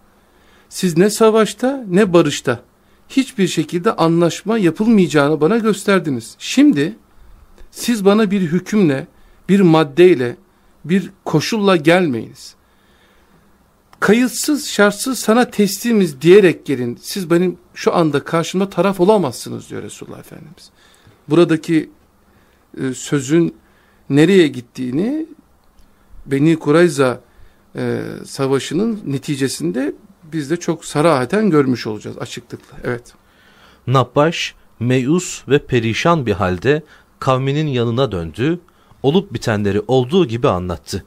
Siz ne savaşta ne barışta hiçbir şekilde anlaşma yapılmayacağını bana gösterdiniz. Şimdi siz bana bir hükümle, bir maddeyle, bir koşulla gelmeyiniz kayıtsız şartsız sana teslimiz diyerek gelin. Siz benim şu anda karşımda taraf olamazsınız diyor Resulullah Efendimiz. buradaki e, sözün nereye gittiğini Beni Kurayza e, savaşının neticesinde biz de çok sarahaten görmüş olacağız açıklıkla. Evet. Nabbaş meyus ve perişan bir halde kavminin yanına döndü, olup bitenleri olduğu gibi anlattı.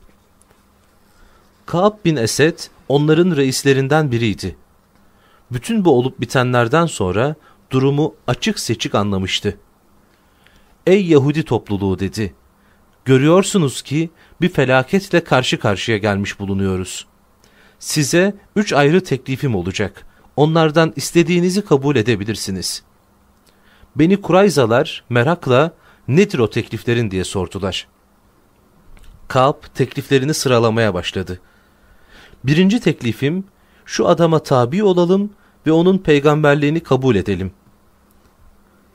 Kaab bin Esed onların reislerinden biriydi. Bütün bu olup bitenlerden sonra durumu açık seçik anlamıştı. Ey Yahudi topluluğu dedi. Görüyorsunuz ki bir felaketle karşı karşıya gelmiş bulunuyoruz. Size üç ayrı teklifim olacak. Onlardan istediğinizi kabul edebilirsiniz. Beni Kurayzalar merakla nedir o tekliflerin diye sordular. Kaab tekliflerini sıralamaya başladı. Birinci teklifim şu adama tabi olalım ve onun peygamberliğini kabul edelim.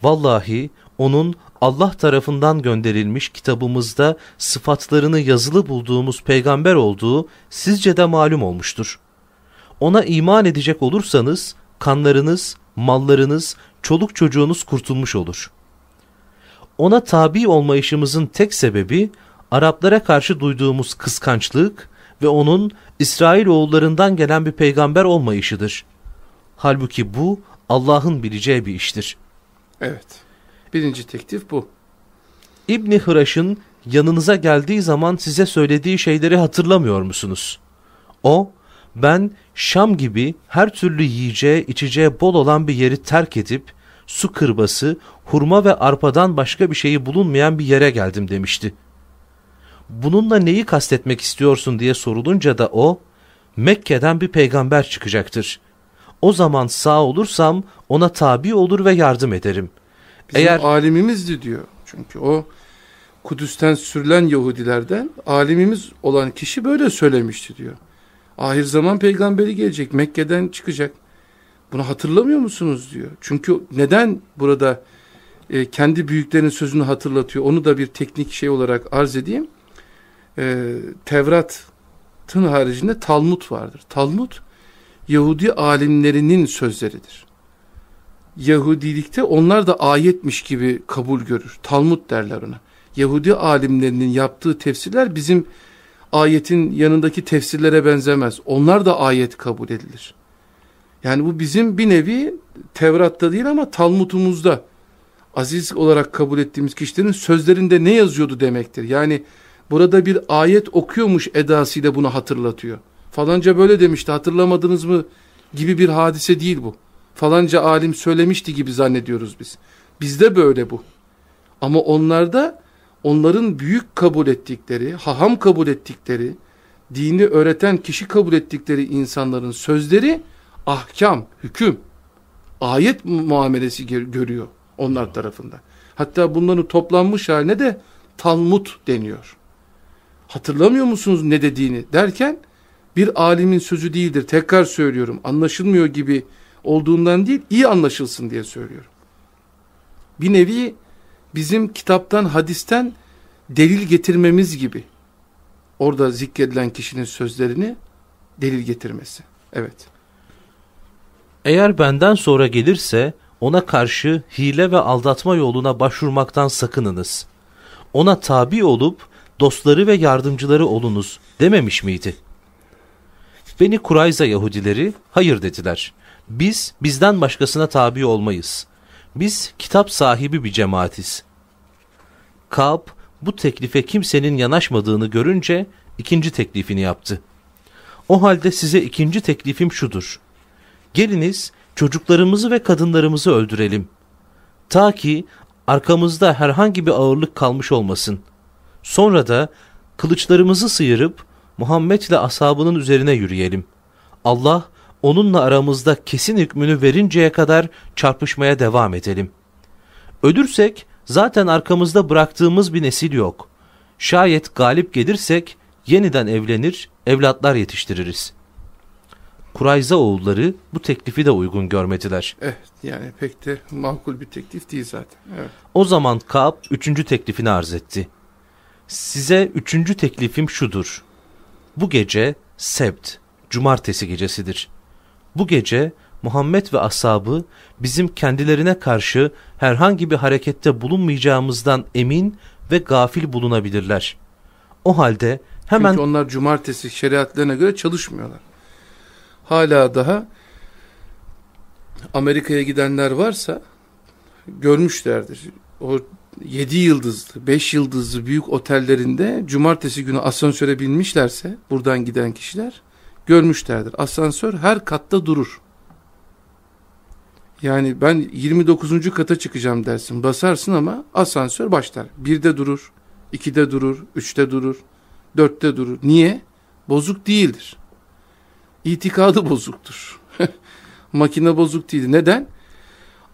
Vallahi onun Allah tarafından gönderilmiş kitabımızda sıfatlarını yazılı bulduğumuz peygamber olduğu sizce de malum olmuştur. Ona iman edecek olursanız kanlarınız, mallarınız, çoluk çocuğunuz kurtulmuş olur. Ona tabi olmayışımızın tek sebebi Araplara karşı duyduğumuz kıskançlık ve onun İsrail oğullarından gelen bir peygamber olmayışıdır. Halbuki bu Allah'ın bileceği bir iştir. Evet. Birinci teklif bu. İbni Hıraş'ın yanınıza geldiği zaman size söylediği şeyleri hatırlamıyor musunuz? O, ben Şam gibi her türlü yiyeceğe içeceğe bol olan bir yeri terk edip, su kırbası, hurma ve arpadan başka bir şeyi bulunmayan bir yere geldim demişti. Bununla neyi kastetmek istiyorsun diye sorulunca da o, Mekke'den bir peygamber çıkacaktır. O zaman sağ olursam ona tabi olur ve yardım ederim. Bizim Eğer alimimizdi diyor. Çünkü o Kudüs'ten sürülen Yahudilerden alimimiz olan kişi böyle söylemişti diyor. Ahir zaman peygamberi gelecek, Mekke'den çıkacak. Bunu hatırlamıyor musunuz diyor. Çünkü neden burada e, kendi büyüklerinin sözünü hatırlatıyor? Onu da bir teknik şey olarak arz edeyim. E, Tevrat'ın haricinde Talmud vardır. Talmud Yahudi alimlerinin sözleridir. Yahudilikte onlar da ayetmiş gibi kabul görür. Talmud derler ona. Yahudi alimlerinin yaptığı tefsirler bizim ayetin yanındaki tefsirlere benzemez. Onlar da ayet kabul edilir. Yani bu bizim bir nevi Tevrat'ta değil ama Talmud'umuzda aziz olarak kabul ettiğimiz kişilerin sözlerinde ne yazıyordu demektir. Yani burada bir ayet okuyormuş edasıyla bunu hatırlatıyor. Falanca böyle demişti hatırlamadınız mı gibi bir hadise değil bu. Falanca alim söylemişti gibi zannediyoruz biz. Bizde böyle bu. Ama onlarda onların büyük kabul ettikleri, haham kabul ettikleri, dini öğreten kişi kabul ettikleri insanların sözleri ahkam, hüküm, ayet muamelesi görüyor onlar tarafından. Hatta bunların toplanmış haline de Talmud deniyor. Hatırlamıyor musunuz ne dediğini derken bir alimin sözü değildir. Tekrar söylüyorum anlaşılmıyor gibi olduğundan değil iyi anlaşılsın diye söylüyorum. Bir nevi bizim kitaptan hadisten delil getirmemiz gibi orada zikredilen kişinin sözlerini delil getirmesi. Evet. Eğer benden sonra gelirse ona karşı hile ve aldatma yoluna başvurmaktan sakınınız. Ona tabi olup dostları ve yardımcıları olunuz dememiş miydi? Beni Kurayza Yahudileri hayır dediler. Biz bizden başkasına tabi olmayız. Biz kitap sahibi bir cemaatiz. Kab bu teklife kimsenin yanaşmadığını görünce ikinci teklifini yaptı. O halde size ikinci teklifim şudur. Geliniz çocuklarımızı ve kadınlarımızı öldürelim. Ta ki arkamızda herhangi bir ağırlık kalmış olmasın. Sonra da kılıçlarımızı sıyırıp Muhammed ile ashabının üzerine yürüyelim. Allah onunla aramızda kesin hükmünü verinceye kadar çarpışmaya devam edelim. Ölürsek zaten arkamızda bıraktığımız bir nesil yok. Şayet galip gelirsek yeniden evlenir, evlatlar yetiştiririz. Kurayza oğulları bu teklifi de uygun görmediler. Evet yani pek de makul bir teklif değil zaten. Evet. O zaman Kaab üçüncü teklifini arz etti. Size üçüncü teklifim şudur. Bu gece Sebt, cumartesi gecesidir. Bu gece Muhammed ve ashabı bizim kendilerine karşı herhangi bir harekette bulunmayacağımızdan emin ve gafil bulunabilirler. O halde hemen... Çünkü onlar cumartesi şeriatlarına göre çalışmıyorlar. Hala daha Amerika'ya gidenler varsa görmüşlerdir. O 7 yıldızlı, 5 yıldızlı büyük otellerinde cumartesi günü asansöre binmişlerse buradan giden kişiler görmüşlerdir. Asansör her katta durur. Yani ben 29. kata çıkacağım dersin basarsın ama asansör başlar. 1'de durur, 2'de durur, 3'te durur, 4'te durur. Niye? Bozuk değildir. İtikadı bozuktur. Makine bozuk değil. Neden?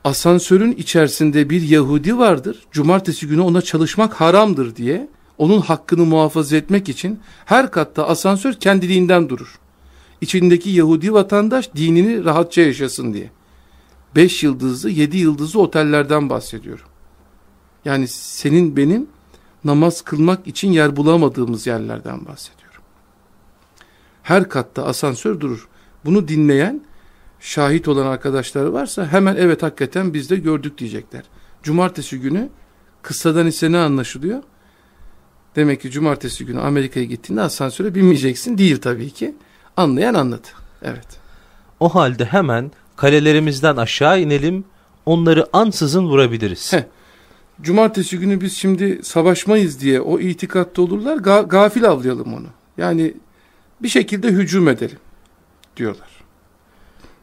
Asansörün içerisinde bir Yahudi vardır. Cumartesi günü ona çalışmak haramdır diye onun hakkını muhafaza etmek için her katta asansör kendiliğinden durur. İçindeki Yahudi vatandaş dinini rahatça yaşasın diye. 5 yıldızlı, 7 yıldızlı otellerden bahsediyorum. Yani senin benim namaz kılmak için yer bulamadığımız yerlerden bahsediyorum. Her katta asansör durur. Bunu dinleyen, şahit olan arkadaşlar varsa hemen evet hakikaten biz de gördük diyecekler. Cumartesi günü kıssadan ise ne anlaşılıyor? Demek ki cumartesi günü Amerika'ya gittiğinde asansöre binmeyeceksin. Değil tabii ki. Anlayan anladı. Evet. O halde hemen kalelerimizden aşağı inelim, onları ansızın vurabiliriz. Heh. Cumartesi günü biz şimdi savaşmayız diye o itikatta olurlar, ga gafil avlayalım onu. Yani bir şekilde hücum edelim diyorlar.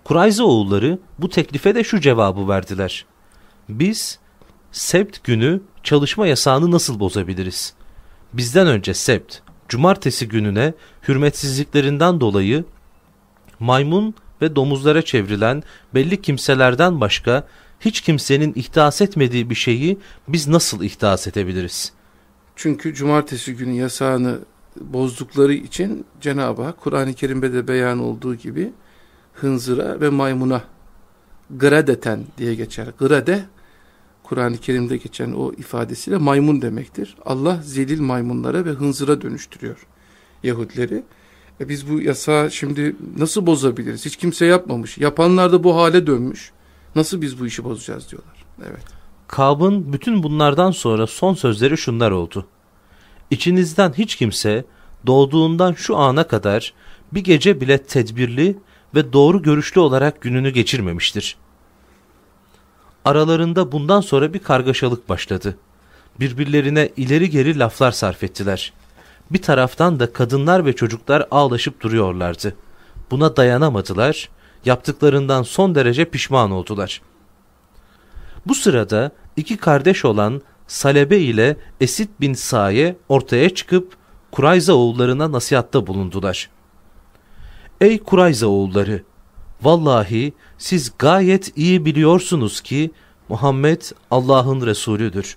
Kurayza oğulları bu teklife de şu cevabı verdiler. Biz sept günü çalışma yasağını nasıl bozabiliriz? Bizden önce sept, cumartesi gününe hürmetsizliklerinden dolayı maymun ve domuzlara çevrilen belli kimselerden başka hiç kimsenin ihdas etmediği bir şeyi biz nasıl ihdas edebiliriz? Çünkü cumartesi günü yasağını bozdukları için Cenab-ı Hak Kur'an-ı Kerim'de de beyan olduğu gibi hınzıra ve maymuna gradeten diye geçer. Grade Kur'an-ı Kerim'de geçen o ifadesiyle maymun demektir. Allah zelil maymunlara ve hınzıra dönüştürüyor Yahudileri. E biz bu yasağı şimdi nasıl bozabiliriz? Hiç kimse yapmamış. Yapanlar da bu hale dönmüş. Nasıl biz bu işi bozacağız diyorlar. Evet. Kab'ın bütün bunlardan sonra son sözleri şunlar oldu. İçinizden hiç kimse doğduğundan şu ana kadar bir gece bile tedbirli ve doğru görüşlü olarak gününü geçirmemiştir. Aralarında bundan sonra bir kargaşalık başladı. Birbirlerine ileri geri laflar sarf ettiler. Bir taraftan da kadınlar ve çocuklar ağlaşıp duruyorlardı. Buna dayanamadılar, yaptıklarından son derece pişman oldular. Bu sırada iki kardeş olan Salebe ile Esit bin Saye ortaya çıkıp Kurayza oğullarına nasihatta bulundular. Ey Kurayza oğulları! Vallahi siz gayet iyi biliyorsunuz ki Muhammed Allah'ın Resulüdür.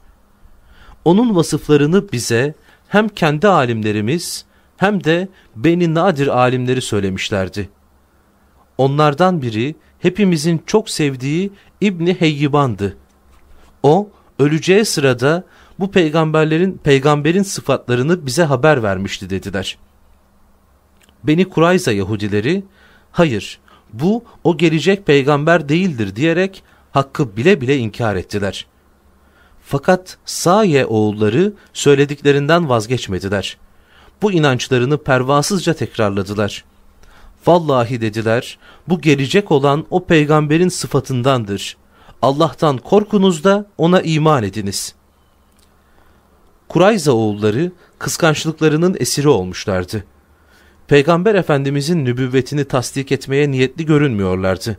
Onun vasıflarını bize hem kendi alimlerimiz hem de Beni Nadir alimleri söylemişlerdi. Onlardan biri hepimizin çok sevdiği İbni Heyyiban'dı. O öleceği sırada bu peygamberlerin peygamberin sıfatlarını bize haber vermişti dediler. Beni Kurayza Yahudileri hayır bu o gelecek peygamber değildir diyerek hakkı bile bile inkar ettiler. Fakat Saye oğulları söylediklerinden vazgeçmediler. Bu inançlarını pervasızca tekrarladılar. Vallahi dediler, bu gelecek olan o peygamberin sıfatındandır. Allah'tan korkunuz da ona iman ediniz. Kurayza oğulları kıskançlıklarının esiri olmuşlardı. Peygamber Efendimizin nübüvvetini tasdik etmeye niyetli görünmüyorlardı.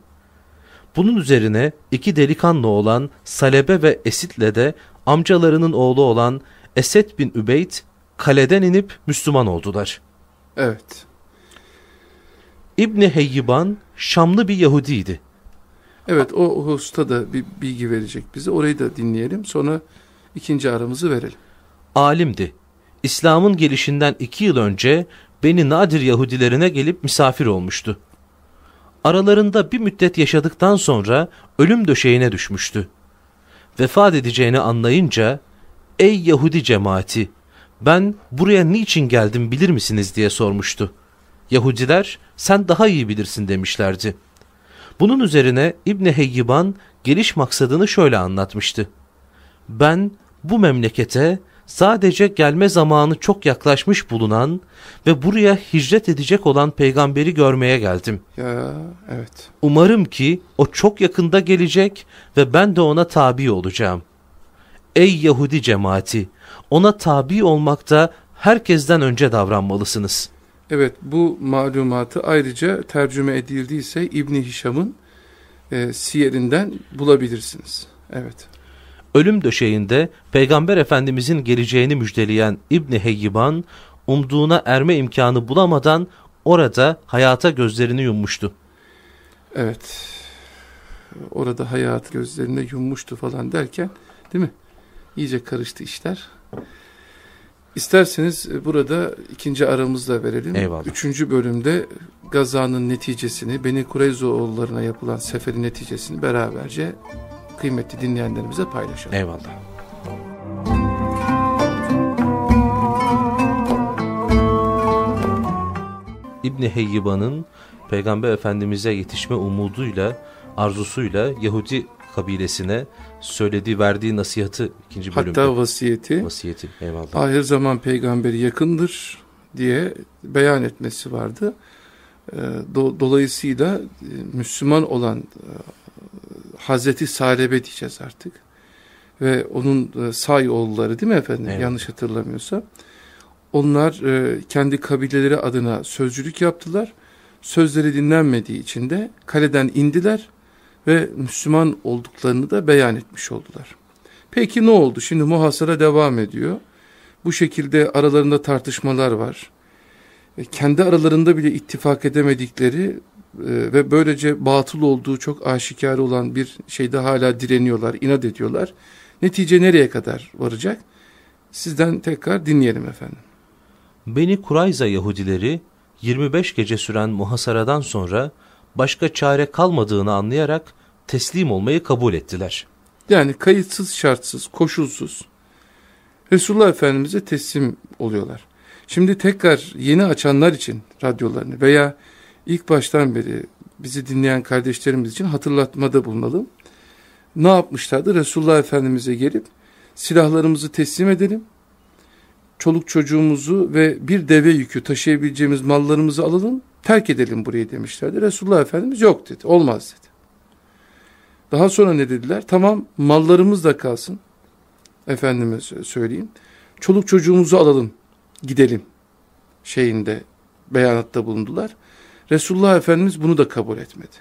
Bunun üzerine iki delikanlı olan Salebe ve Esit'le de amcalarının oğlu olan Esed bin Übeyd kaleden inip Müslüman oldular. Evet. İbni Heyyiban Şamlı bir Yahudiydi. Evet o hususta da bir bilgi verecek bize. Orayı da dinleyelim. Sonra ikinci aramızı verelim. Alimdi. İslam'ın gelişinden iki yıl önce Beni Nadir Yahudilerine gelip misafir olmuştu. Aralarında bir müddet yaşadıktan sonra ölüm döşeğine düşmüştü. Vefat edeceğini anlayınca, ''Ey Yahudi cemaati, ben buraya niçin geldim bilir misiniz?'' diye sormuştu. Yahudiler, ''Sen daha iyi bilirsin.'' demişlerdi. Bunun üzerine İbni Heyyiban geliş maksadını şöyle anlatmıştı. Ben bu memlekete sadece gelme zamanı çok yaklaşmış bulunan ve buraya hicret edecek olan peygamberi görmeye geldim. Ya evet. Umarım ki o çok yakında gelecek ve ben de ona tabi olacağım. Ey Yahudi cemaati! Ona tabi olmakta herkesten önce davranmalısınız. Evet bu malumatı ayrıca tercüme edildiyse İbni Hişam'ın e, siyerinden bulabilirsiniz. Evet. Ölüm döşeğinde Peygamber Efendimizin geleceğini müjdeleyen İbni Heyyiban, umduğuna erme imkanı bulamadan orada hayata gözlerini yummuştu. Evet. Orada hayat gözlerine yummuştu falan derken değil mi? İyice karıştı işler. İsterseniz e, burada ikinci aramızda verelim. Eyvallah. Üçüncü bölümde gazanın neticesini, Beni Kureyzoğullarına yapılan seferin neticesini beraberce kıymetli dinleyenlerimize paylaşalım. Eyvallah. İbni Heyyiban'ın Peygamber Efendimiz'e yetişme umuduyla, arzusuyla Yahudi kabilesine söylediği, verdiği nasihatı ikinci bölümde. Hatta vasiyeti, vasiyeti. Eyvallah. ahir zaman peygamberi yakındır diye beyan etmesi vardı. Ee, do dolayısıyla e, Müslüman olan e, Hazreti Salebe diyeceğiz artık. Ve onun e, say oğulları değil mi efendim? Evet. Yanlış hatırlamıyorsam. Onlar e, kendi kabileleri adına sözcülük yaptılar. Sözleri dinlenmediği için de kaleden indiler ve Müslüman olduklarını da beyan etmiş oldular. Peki ne oldu? Şimdi muhasara devam ediyor. Bu şekilde aralarında tartışmalar var. E, kendi aralarında bile ittifak edemedikleri ve böylece batıl olduğu çok aşikar olan bir şeyde hala direniyorlar, inat ediyorlar. Netice nereye kadar varacak? Sizden tekrar dinleyelim efendim. Beni Kurayza Yahudileri 25 gece süren muhasaradan sonra başka çare kalmadığını anlayarak teslim olmayı kabul ettiler. Yani kayıtsız, şartsız, koşulsuz Resulullah Efendimiz'e teslim oluyorlar. Şimdi tekrar yeni açanlar için radyolarını veya ilk baştan beri bizi dinleyen kardeşlerimiz için hatırlatmada bulunalım. Ne yapmışlardı? Resulullah Efendimiz'e gelip silahlarımızı teslim edelim. Çoluk çocuğumuzu ve bir deve yükü taşıyabileceğimiz mallarımızı alalım. Terk edelim burayı demişlerdi. Resulullah Efendimiz yok dedi. Olmaz dedi. Daha sonra ne dediler? Tamam mallarımız da kalsın. Efendime söyleyeyim. Çoluk çocuğumuzu alalım. Gidelim. Şeyinde beyanatta bulundular. Resulullah Efendimiz bunu da kabul etmedi.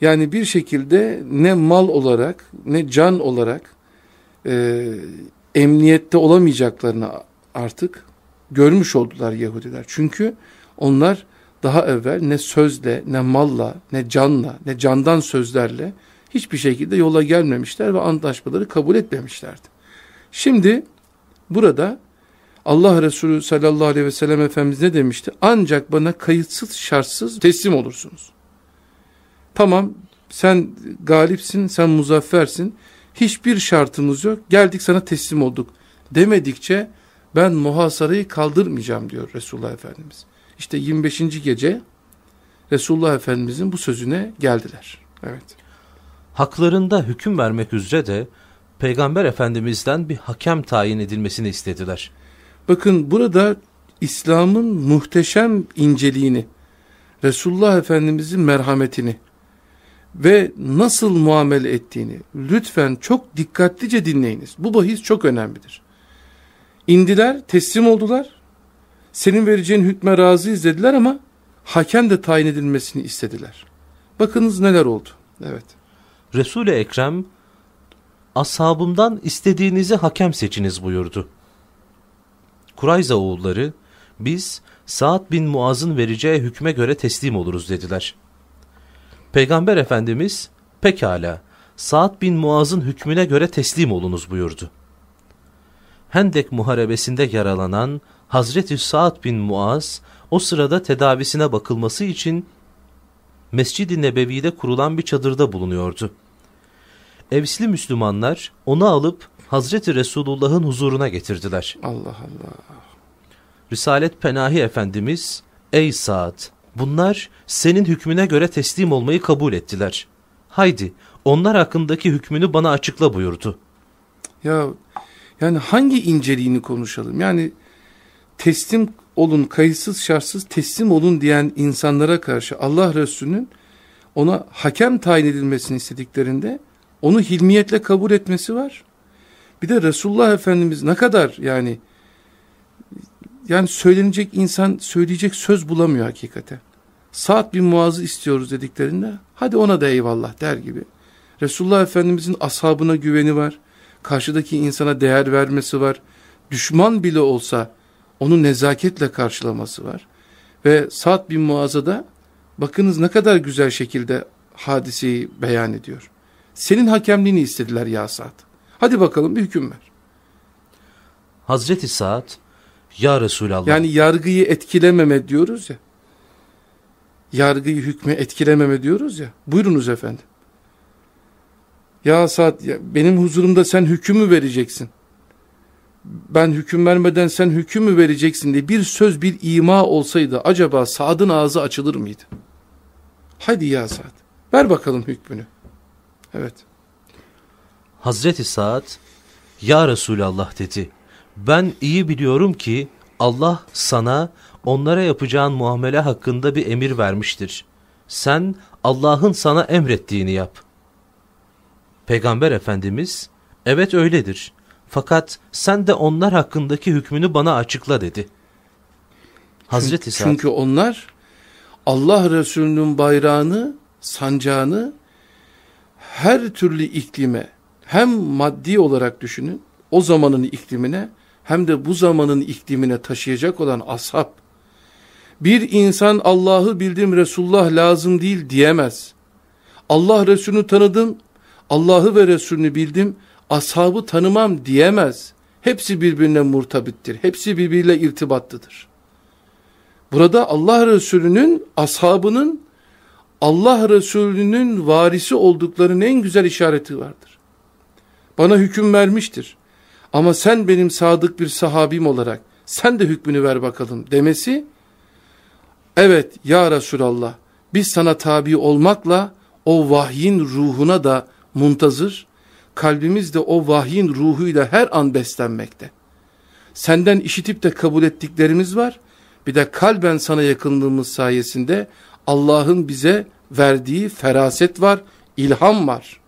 Yani bir şekilde ne mal olarak ne can olarak e, emniyette olamayacaklarını artık görmüş oldular Yahudiler. Çünkü onlar daha evvel ne sözle, ne malla, ne canla, ne candan sözlerle hiçbir şekilde yola gelmemişler ve antlaşmaları kabul etmemişlerdi. Şimdi burada Allah Resulü sallallahu aleyhi ve sellem Efendimiz ne demişti? Ancak bana kayıtsız şartsız teslim olursunuz. Tamam sen galipsin, sen muzaffersin. Hiçbir şartımız yok. Geldik sana teslim olduk. Demedikçe ben muhasarayı kaldırmayacağım diyor Resulullah Efendimiz. İşte 25. gece Resulullah Efendimizin bu sözüne geldiler. Evet. Haklarında hüküm vermek üzere de Peygamber Efendimiz'den bir hakem tayin edilmesini istediler. Bakın burada İslam'ın muhteşem inceliğini, Resulullah Efendimizin merhametini ve nasıl muamele ettiğini lütfen çok dikkatlice dinleyiniz. Bu bahis çok önemlidir. İndiler, teslim oldular. Senin vereceğin hükme razı izlediler ama hakem de tayin edilmesini istediler. Bakınız neler oldu. Evet. Resul-i Ekrem ashabımdan istediğinizi hakem seçiniz buyurdu. Kurayza oğulları biz Sa'd bin Muaz'ın vereceği hükme göre teslim oluruz dediler. Peygamber Efendimiz pekala Sa'd bin Muaz'ın hükmüne göre teslim olunuz buyurdu. Hendek muharebesinde yaralanan Hazreti Sa'd bin Muaz o sırada tedavisine bakılması için Mescid-i Nebevi'de kurulan bir çadırda bulunuyordu. Evsli Müslümanlar onu alıp Hazreti Resulullah'ın huzuruna getirdiler. Allah Allah. Risalet Penahi Efendimiz, ey Sa'd Bunlar senin hükmüne göre teslim olmayı kabul ettiler. Haydi onlar hakkındaki hükmünü bana açıkla buyurdu. Ya yani hangi inceliğini konuşalım? Yani teslim olun, kayıtsız şartsız teslim olun diyen insanlara karşı Allah Resulü'nün ona hakem tayin edilmesini istediklerinde onu hilmiyetle kabul etmesi var. Bir de Resulullah Efendimiz ne kadar yani yani söylenecek insan söyleyecek söz bulamıyor hakikaten. Saat bin Muaz'ı istiyoruz dediklerinde hadi ona da eyvallah der gibi. Resulullah Efendimizin ashabına güveni var. Karşıdaki insana değer vermesi var. Düşman bile olsa onu nezaketle karşılaması var. Ve Sa'd bin Muaz'a da bakınız ne kadar güzel şekilde hadiseyi beyan ediyor. Senin hakemliğini istediler ya Sa'd. Hadi bakalım bir hüküm ver. Hazreti Sa'd ya Resulallah. Yani yargıyı etkilememe diyoruz ya. Yargıyı hükmü etkilememe diyoruz ya. Buyurunuz efendim. Ya Sa'd ya benim huzurumda sen hükümü vereceksin. Ben hüküm vermeden sen hükümü vereceksin diye bir söz bir ima olsaydı acaba Sa'd'ın ağzı açılır mıydı? Hadi ya Sa'd ver bakalım hükmünü. Evet. Hazreti Sa'd ya Resulallah dedi. Ben iyi biliyorum ki Allah sana onlara yapacağın muamele hakkında bir emir vermiştir. Sen Allah'ın sana emrettiğini yap. Peygamber Efendimiz evet öyledir. Fakat sen de onlar hakkındaki hükmünü bana açıkla dedi. Hazreti Sa'd. Çünkü onlar Allah Resulü'nün bayrağını, sancağını her türlü iklime hem maddi olarak düşünün o zamanın iklimine hem de bu zamanın iklimine taşıyacak olan ashab. Bir insan Allah'ı bildim Resulullah lazım değil diyemez. Allah Resulünü tanıdım, Allah'ı ve Resulünü bildim, ashabı tanımam diyemez. Hepsi birbirine murtabittir. Hepsi birbiriyle irtibatlıdır. Burada Allah Resulü'nün, ashabının Allah Resulü'nün varisi olduklarının en güzel işareti vardır. Bana hüküm vermiştir. Ama sen benim sadık bir sahabim olarak sen de hükmünü ver bakalım demesi evet ya Resulallah biz sana tabi olmakla o vahyin ruhuna da muntazır kalbimiz de o vahyin ruhuyla her an beslenmekte. Senden işitip de kabul ettiklerimiz var. Bir de kalben sana yakınlığımız sayesinde Allah'ın bize verdiği feraset var, ilham var.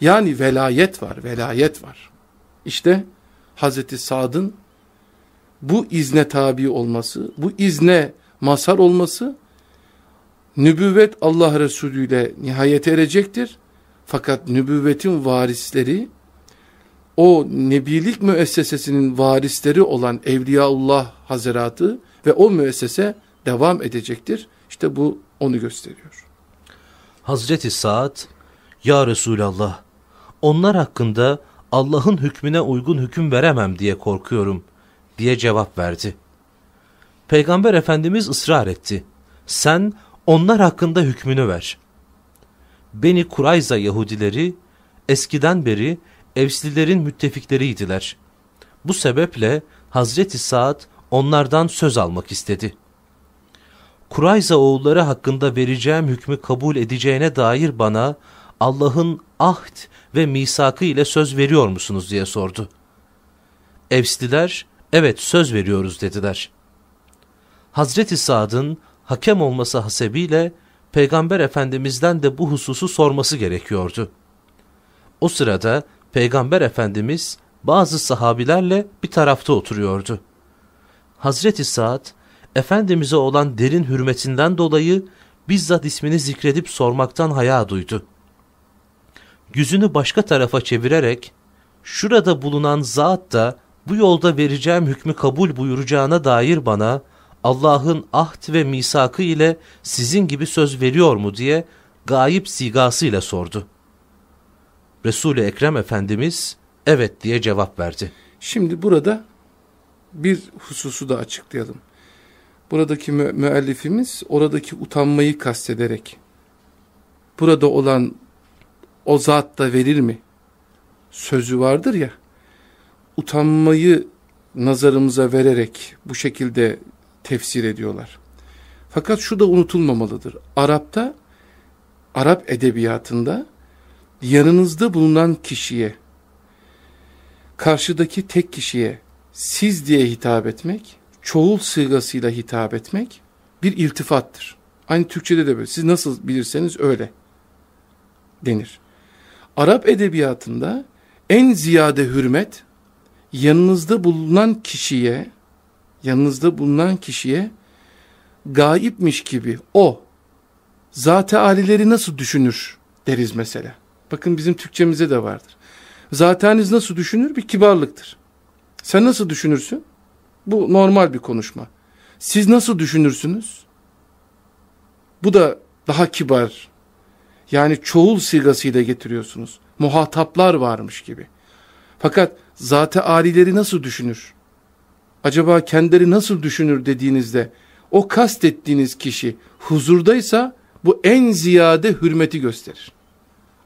Yani velayet var, velayet var. İşte Hazreti Sad'ın bu izne tabi olması, bu izne mazhar olması, nübüvvet Allah Resulü ile nihayete erecektir. Fakat nübüvvetin varisleri, o nebilik müessesesinin varisleri olan Evliyaullah Hazaratı ve o müessese devam edecektir. İşte bu onu gösteriyor. Hazreti Saad, Ya Resulallah, onlar hakkında Allah'ın hükmüne uygun hüküm veremem diye korkuyorum diye cevap verdi. Peygamber Efendimiz ısrar etti. Sen onlar hakkında hükmünü ver. Beni Kurayza Yahudileri eskiden beri Evslilerin müttefikleriydiler. Bu sebeple Hazreti Saad onlardan söz almak istedi. Kurayza oğulları hakkında vereceğim hükmü kabul edeceğine dair bana Allah'ın ahd ve misakı ile söz veriyor musunuz diye sordu. Evsliler evet söz veriyoruz dediler. Hazreti Sad'ın hakem olması hasebiyle Peygamber Efendimiz'den de bu hususu sorması gerekiyordu. O sırada Peygamber Efendimiz bazı sahabilerle bir tarafta oturuyordu. Hazreti Sa'd, Efendimiz'e olan derin hürmetinden dolayı bizzat ismini zikredip sormaktan haya duydu. Yüzünü başka tarafa çevirerek, şurada bulunan zat da bu yolda vereceğim hükmü kabul buyuracağına dair bana Allah'ın ahd ve misakı ile sizin gibi söz veriyor mu diye gayip sigasıyla sordu. Resul-i Ekrem Efendimiz evet diye cevap verdi. Şimdi burada bir hususu da açıklayalım. Buradaki mü müellifimiz oradaki utanmayı kastederek burada olan o zat da verir mi? Sözü vardır ya utanmayı nazarımıza vererek bu şekilde tefsir ediyorlar. Fakat şu da unutulmamalıdır. Arap'ta, Arap edebiyatında yanınızda bulunan kişiye, karşıdaki tek kişiye siz diye hitap etmek, çoğul sığgasıyla hitap etmek bir iltifattır. Aynı Türkçede de böyle. Siz nasıl bilirseniz öyle denir. Arap edebiyatında en ziyade hürmet yanınızda bulunan kişiye yanınızda bulunan kişiye gaipmiş gibi o zat-ı alileri nasıl düşünür deriz mesela. Bakın bizim Türkçemize de vardır. Zateniz nasıl düşünür? Bir kibarlıktır. Sen nasıl düşünürsün? Bu normal bir konuşma. Siz nasıl düşünürsünüz? Bu da daha kibar. Yani çoğul sigasıyla getiriyorsunuz. Muhataplar varmış gibi. Fakat zat-ı alileri nasıl düşünür? Acaba kendileri nasıl düşünür dediğinizde o kastettiğiniz kişi huzurdaysa bu en ziyade hürmeti gösterir.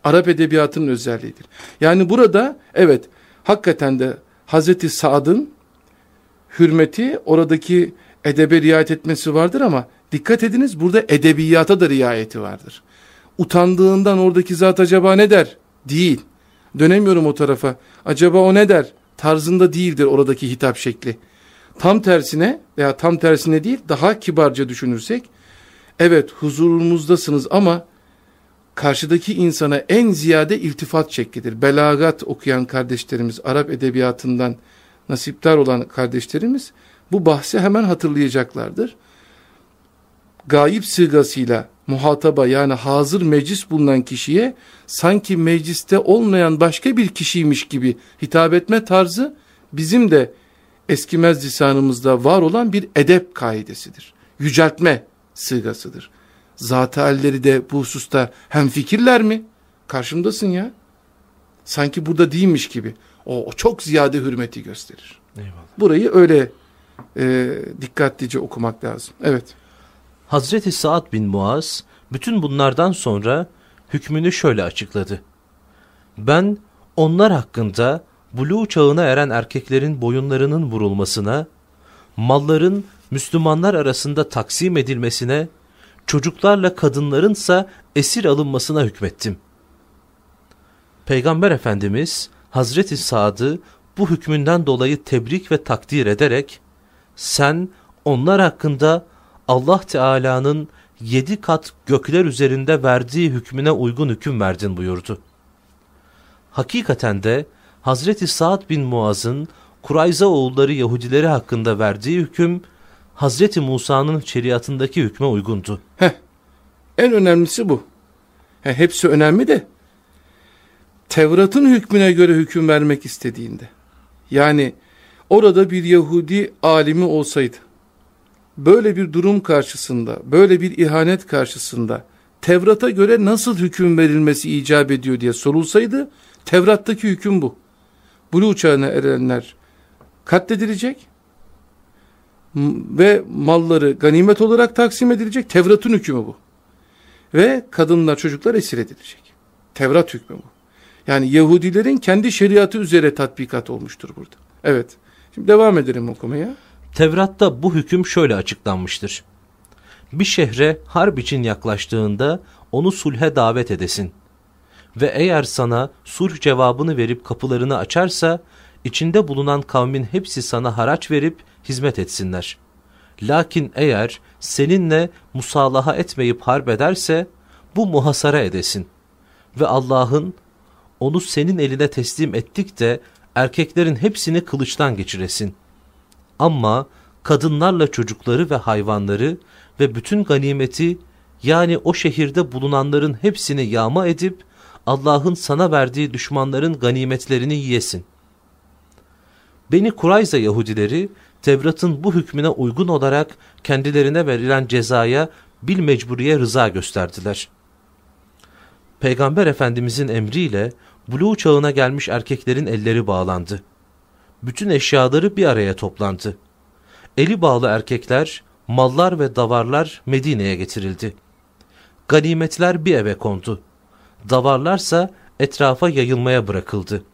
Arap edebiyatının özelliğidir. Yani burada evet hakikaten de Hazreti Sa'd'ın hürmeti oradaki edebe riayet etmesi vardır ama dikkat ediniz burada edebiyata da riayeti vardır. Utandığından oradaki zat acaba ne der? Değil. Dönemiyorum o tarafa. Acaba o ne der? Tarzında değildir oradaki hitap şekli. Tam tersine veya tam tersine değil daha kibarca düşünürsek evet huzurumuzdasınız ama karşıdaki insana en ziyade iltifat şeklidir. Belagat okuyan kardeşlerimiz, Arap edebiyatından nasiptar olan kardeşlerimiz bu bahsi hemen hatırlayacaklardır. Gayip sığgasıyla muhataba yani hazır meclis bulunan kişiye sanki mecliste olmayan başka bir kişiymiş gibi hitap etme tarzı bizim de eskimez lisanımızda var olan bir edep kaidesidir. Yüceltme sığgasıdır. Zat-ı halleri de bu hususta hem fikirler mi? Karşımdasın ya. Sanki burada değilmiş gibi. O, o çok ziyade hürmeti gösterir. Eyvallah. Burayı öyle e, dikkatlice okumak lazım. Evet. Hazreti Saad bin Muaz bütün bunlardan sonra hükmünü şöyle açıkladı. Ben onlar hakkında buluğ çağına eren erkeklerin boyunlarının vurulmasına, malların Müslümanlar arasında taksim edilmesine, çocuklarla kadınlarınsa esir alınmasına hükmettim. Peygamber Efendimiz Hazreti Sad'ı bu hükmünden dolayı tebrik ve takdir ederek, sen onlar hakkında Allah Teala'nın yedi kat gökler üzerinde verdiği hükmüne uygun hüküm verdin buyurdu. Hakikaten de Hazreti Sa'd bin Muaz'ın Kurayza oğulları Yahudileri hakkında verdiği hüküm Hazreti Musa'nın şeriatındaki hükme uygundu. Heh, en önemlisi bu. He, hepsi önemli de Tevrat'ın hükmüne göre hüküm vermek istediğinde yani orada bir Yahudi alimi olsaydı böyle bir durum karşısında böyle bir ihanet karşısında Tevrat'a göre nasıl hüküm verilmesi icap ediyor diye sorulsaydı Tevrat'taki hüküm bu. Bulu uçağına erenler katledilecek ve malları ganimet olarak taksim edilecek. Tevrat'ın hükmü bu. Ve kadınlar çocuklar esir edilecek. Tevrat hükmü bu. Yani Yahudilerin kendi şeriatı üzere tatbikat olmuştur burada. Evet. Şimdi devam edelim okumaya. Tevrat'ta bu hüküm şöyle açıklanmıştır. Bir şehre harp için yaklaştığında onu sulhe davet edesin ve eğer sana sulh cevabını verip kapılarını açarsa, içinde bulunan kavmin hepsi sana haraç verip hizmet etsinler. Lakin eğer seninle musalaha etmeyip harp ederse, bu muhasara edesin. Ve Allah'ın onu senin eline teslim ettik de erkeklerin hepsini kılıçtan geçiresin. Ama kadınlarla çocukları ve hayvanları ve bütün ganimeti yani o şehirde bulunanların hepsini yağma edip Allah'ın sana verdiği düşmanların ganimetlerini yiyesin. Beni Kurayza Yahudileri Tevrat'ın bu hükmüne uygun olarak kendilerine verilen cezaya bil mecburiye rıza gösterdiler. Peygamber Efendimizin emriyle Buluğ çağına gelmiş erkeklerin elleri bağlandı. Bütün eşyaları bir araya toplandı. Eli bağlı erkekler, mallar ve davarlar Medine'ye getirildi. Ganimetler bir eve kondu davarlarsa etrafa yayılmaya bırakıldı.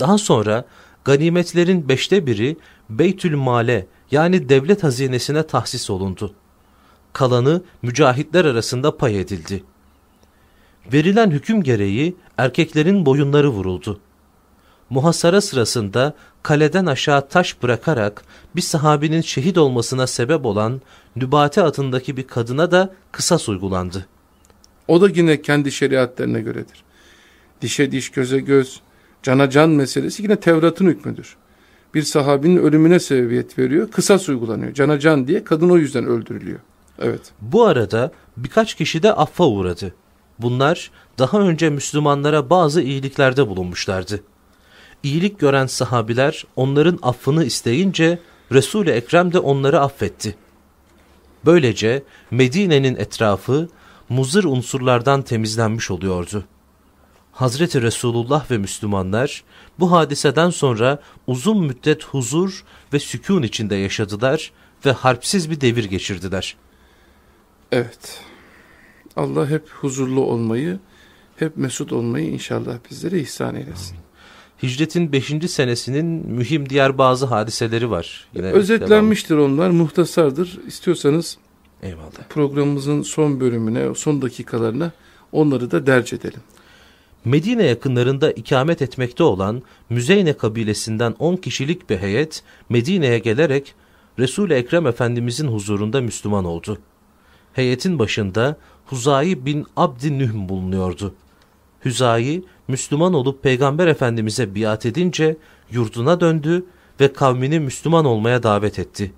Daha sonra ganimetlerin beşte biri Beytül Male yani devlet hazinesine tahsis olundu. kalanı mücahitler arasında pay edildi. Verilen hüküm gereği erkeklerin boyunları vuruldu. Muhasara sırasında kaleden aşağı taş bırakarak bir sahabinin şehit olmasına sebep olan Nübate adındaki bir kadına da kısas uygulandı. O da yine kendi şeriatlarına göredir. Dişe diş, göze göz, cana can meselesi yine Tevrat'ın hükmüdür. Bir sahabinin ölümüne sebebiyet veriyor, kısas uygulanıyor. Cana can diye kadın o yüzden öldürülüyor. Evet. Bu arada birkaç kişi de affa uğradı. Bunlar daha önce Müslümanlara bazı iyiliklerde bulunmuşlardı. İyilik gören sahabiler onların affını isteyince Resul-i Ekrem de onları affetti. Böylece Medine'nin etrafı muzır unsurlardan temizlenmiş oluyordu. Hazreti Resulullah ve Müslümanlar bu hadiseden sonra uzun müddet huzur ve sükun içinde yaşadılar ve harpsiz bir devir geçirdiler. Evet. Allah hep huzurlu olmayı, hep mesut olmayı inşallah bizlere ihsan eylesin. Hicretin 5. senesinin mühim diğer bazı hadiseleri var. Yine Özetlenmiştir devam. onlar, muhtasardır. İstiyorsanız Eyvallah. programımızın son bölümüne, son dakikalarına onları da derc edelim. Medine yakınlarında ikamet etmekte olan Müzeyne kabilesinden 10 kişilik bir heyet Medine'ye gelerek Resul-i Ekrem Efendimizin huzurunda Müslüman oldu. Heyetin başında Huzayi bin Abdi Nühm bulunuyordu. Hüzayi Müslüman olup Peygamber Efendimiz'e biat edince yurduna döndü ve kavmini Müslüman olmaya davet etti.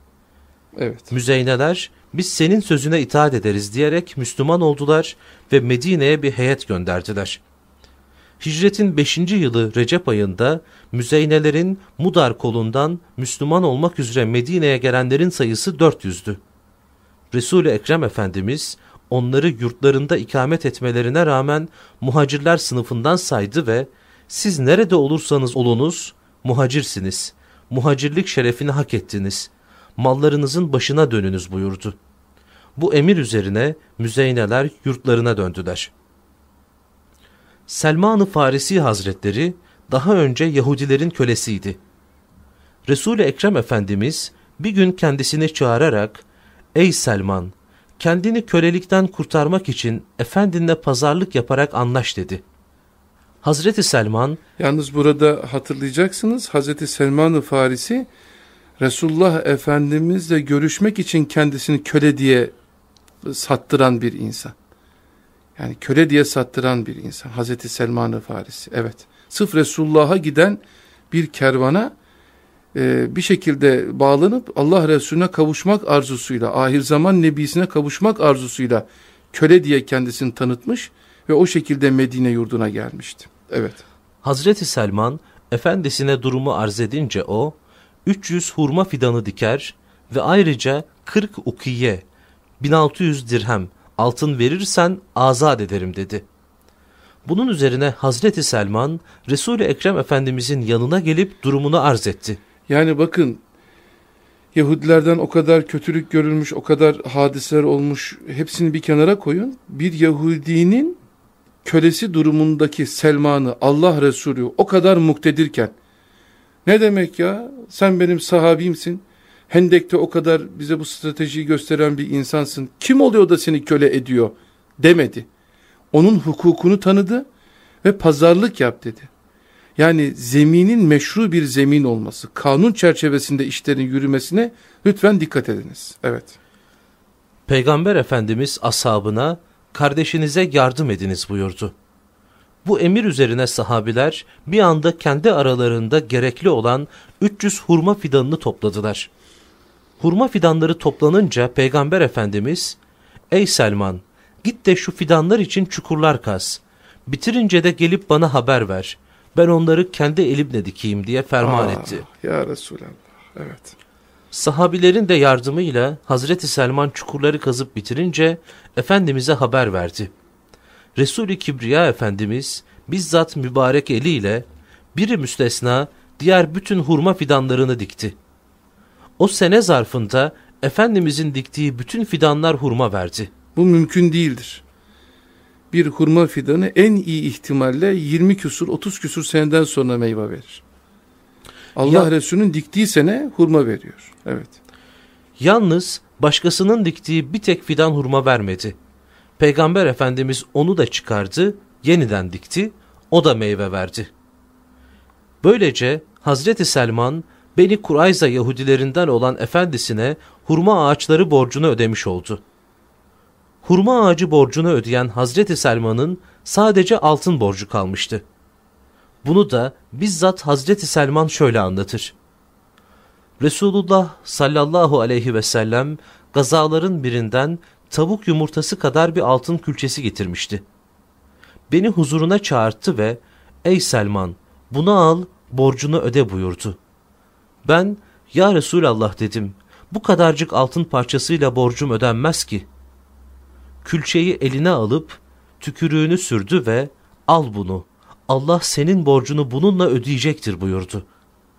Evet. Müzeyneler biz senin sözüne itaat ederiz diyerek Müslüman oldular ve Medine'ye bir heyet gönderdiler. Hicretin 5. yılı Recep ayında Müzeynelerin Mudar kolundan Müslüman olmak üzere Medine'ye gelenlerin sayısı 400'dü. Resul-i Ekrem Efendimiz onları yurtlarında ikamet etmelerine rağmen muhacirler sınıfından saydı ve siz nerede olursanız olunuz muhacirsiniz. Muhacirlik şerefini hak ettiniz. Mallarınızın başına dönünüz buyurdu. Bu emir üzerine müzeyneler yurtlarına döndüler. Selman-ı Farisi Hazretleri daha önce Yahudilerin kölesiydi. Resul-i Ekrem Efendimiz bir gün kendisini çağırarak Ey Selman kendini kölelikten kurtarmak için efendinle pazarlık yaparak anlaş dedi. Hazreti Selman Yalnız burada hatırlayacaksınız Hazreti Selman-ı Farisi Resulullah Efendimizle görüşmek için kendisini köle diye sattıran bir insan. Yani köle diye sattıran bir insan. Hazreti Selman-ı Farisi. Evet. Sırf Resulullah'a giden bir kervana e, bir şekilde bağlanıp Allah Resulüne kavuşmak arzusuyla, ahir zaman nebisine kavuşmak arzusuyla köle diye kendisini tanıtmış ve o şekilde Medine yurduna gelmişti. Evet. Hazreti Selman efendisine durumu arz edince o 300 hurma fidanı diker ve ayrıca 40 ukiye 1600 dirhem altın verirsen azat ederim dedi. Bunun üzerine Hazreti Selman Resul-i Ekrem Efendimizin yanına gelip durumunu arz etti. Yani bakın Yahudilerden o kadar kötülük görülmüş, o kadar hadiseler olmuş hepsini bir kenara koyun. Bir Yahudinin kölesi durumundaki Selman'ı Allah Resulü o kadar muktedirken ne demek ya sen benim sahabimsin Hendek'te o kadar bize bu stratejiyi gösteren bir insansın. Kim oluyor da seni köle ediyor demedi. Onun hukukunu tanıdı ve pazarlık yap dedi. Yani zeminin meşru bir zemin olması, kanun çerçevesinde işlerin yürümesine lütfen dikkat ediniz. Evet. Peygamber Efendimiz ashabına kardeşinize yardım ediniz buyurdu. Bu emir üzerine sahabiler bir anda kendi aralarında gerekli olan 300 hurma fidanını topladılar. Hurma fidanları toplanınca Peygamber Efendimiz, ''Ey Selman, git de şu fidanlar için çukurlar kaz. Bitirince de gelip bana haber ver. Ben onları kendi elimle dikeyim.'' diye ferman Aa, etti. Ya Resulallah, evet. Sahabilerin de yardımıyla Hazreti Selman çukurları kazıp bitirince Efendimiz'e haber verdi. Resul-i Kibriya Efendimiz bizzat mübarek eliyle biri müstesna diğer bütün hurma fidanlarını dikti. O sene zarfında Efendimizin diktiği bütün fidanlar hurma verdi. Bu mümkün değildir. Bir hurma fidanı en iyi ihtimalle 20 küsur 30 küsur seneden sonra meyve verir. Allah ya, Resulü'nün diktiği sene hurma veriyor. Evet. Yalnız başkasının diktiği bir tek fidan hurma vermedi. Peygamber Efendimiz onu da çıkardı, yeniden dikti, o da meyve verdi. Böylece Hazreti Selman, Beni Kurayza Yahudilerinden olan efendisine hurma ağaçları borcunu ödemiş oldu. Hurma ağacı borcunu ödeyen Hazreti Selman'ın sadece altın borcu kalmıştı. Bunu da bizzat Hazreti Selman şöyle anlatır. Resulullah sallallahu aleyhi ve sellem gazaların birinden tavuk yumurtası kadar bir altın külçesi getirmişti. Beni huzuruna çağırttı ve ''Ey Selman bunu al borcunu öde.'' buyurdu. Ben ''Ya Resulallah'' dedim. ''Bu kadarcık altın parçasıyla borcum ödenmez ki.'' Külçeyi eline alıp tükürüğünü sürdü ve ''Al bunu, Allah senin borcunu bununla ödeyecektir.'' buyurdu.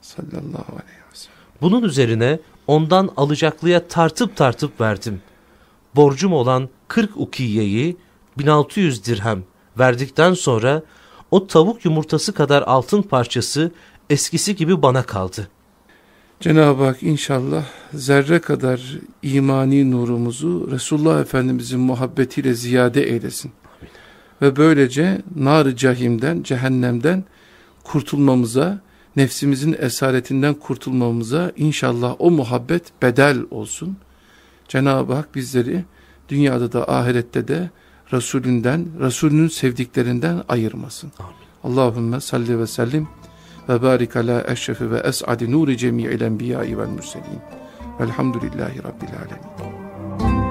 Sallallahu aleyhi ve sellem. Bunun üzerine ondan alacaklıya tartıp tartıp verdim. Borcum olan 40 ukiyeyi 1600 dirhem verdikten sonra o tavuk yumurtası kadar altın parçası eskisi gibi bana kaldı. Cenab-ı Hak inşallah zerre kadar imani nurumuzu Resulullah Efendimizin muhabbetiyle ziyade eylesin. Ve böylece nar cahimden, cehennemden kurtulmamıza, nefsimizin esaretinden kurtulmamıza inşallah o muhabbet bedel olsun. Cenab-ı Hak bizleri dünyada da ahirette de Resulünden, Resulünün sevdiklerinden ayırmasın. Amin. Allahümme salli ve sellim وبارك على أشرف وأسعد نور جميع الأنبياء والمرسلين. والحمد لله رب العالمين.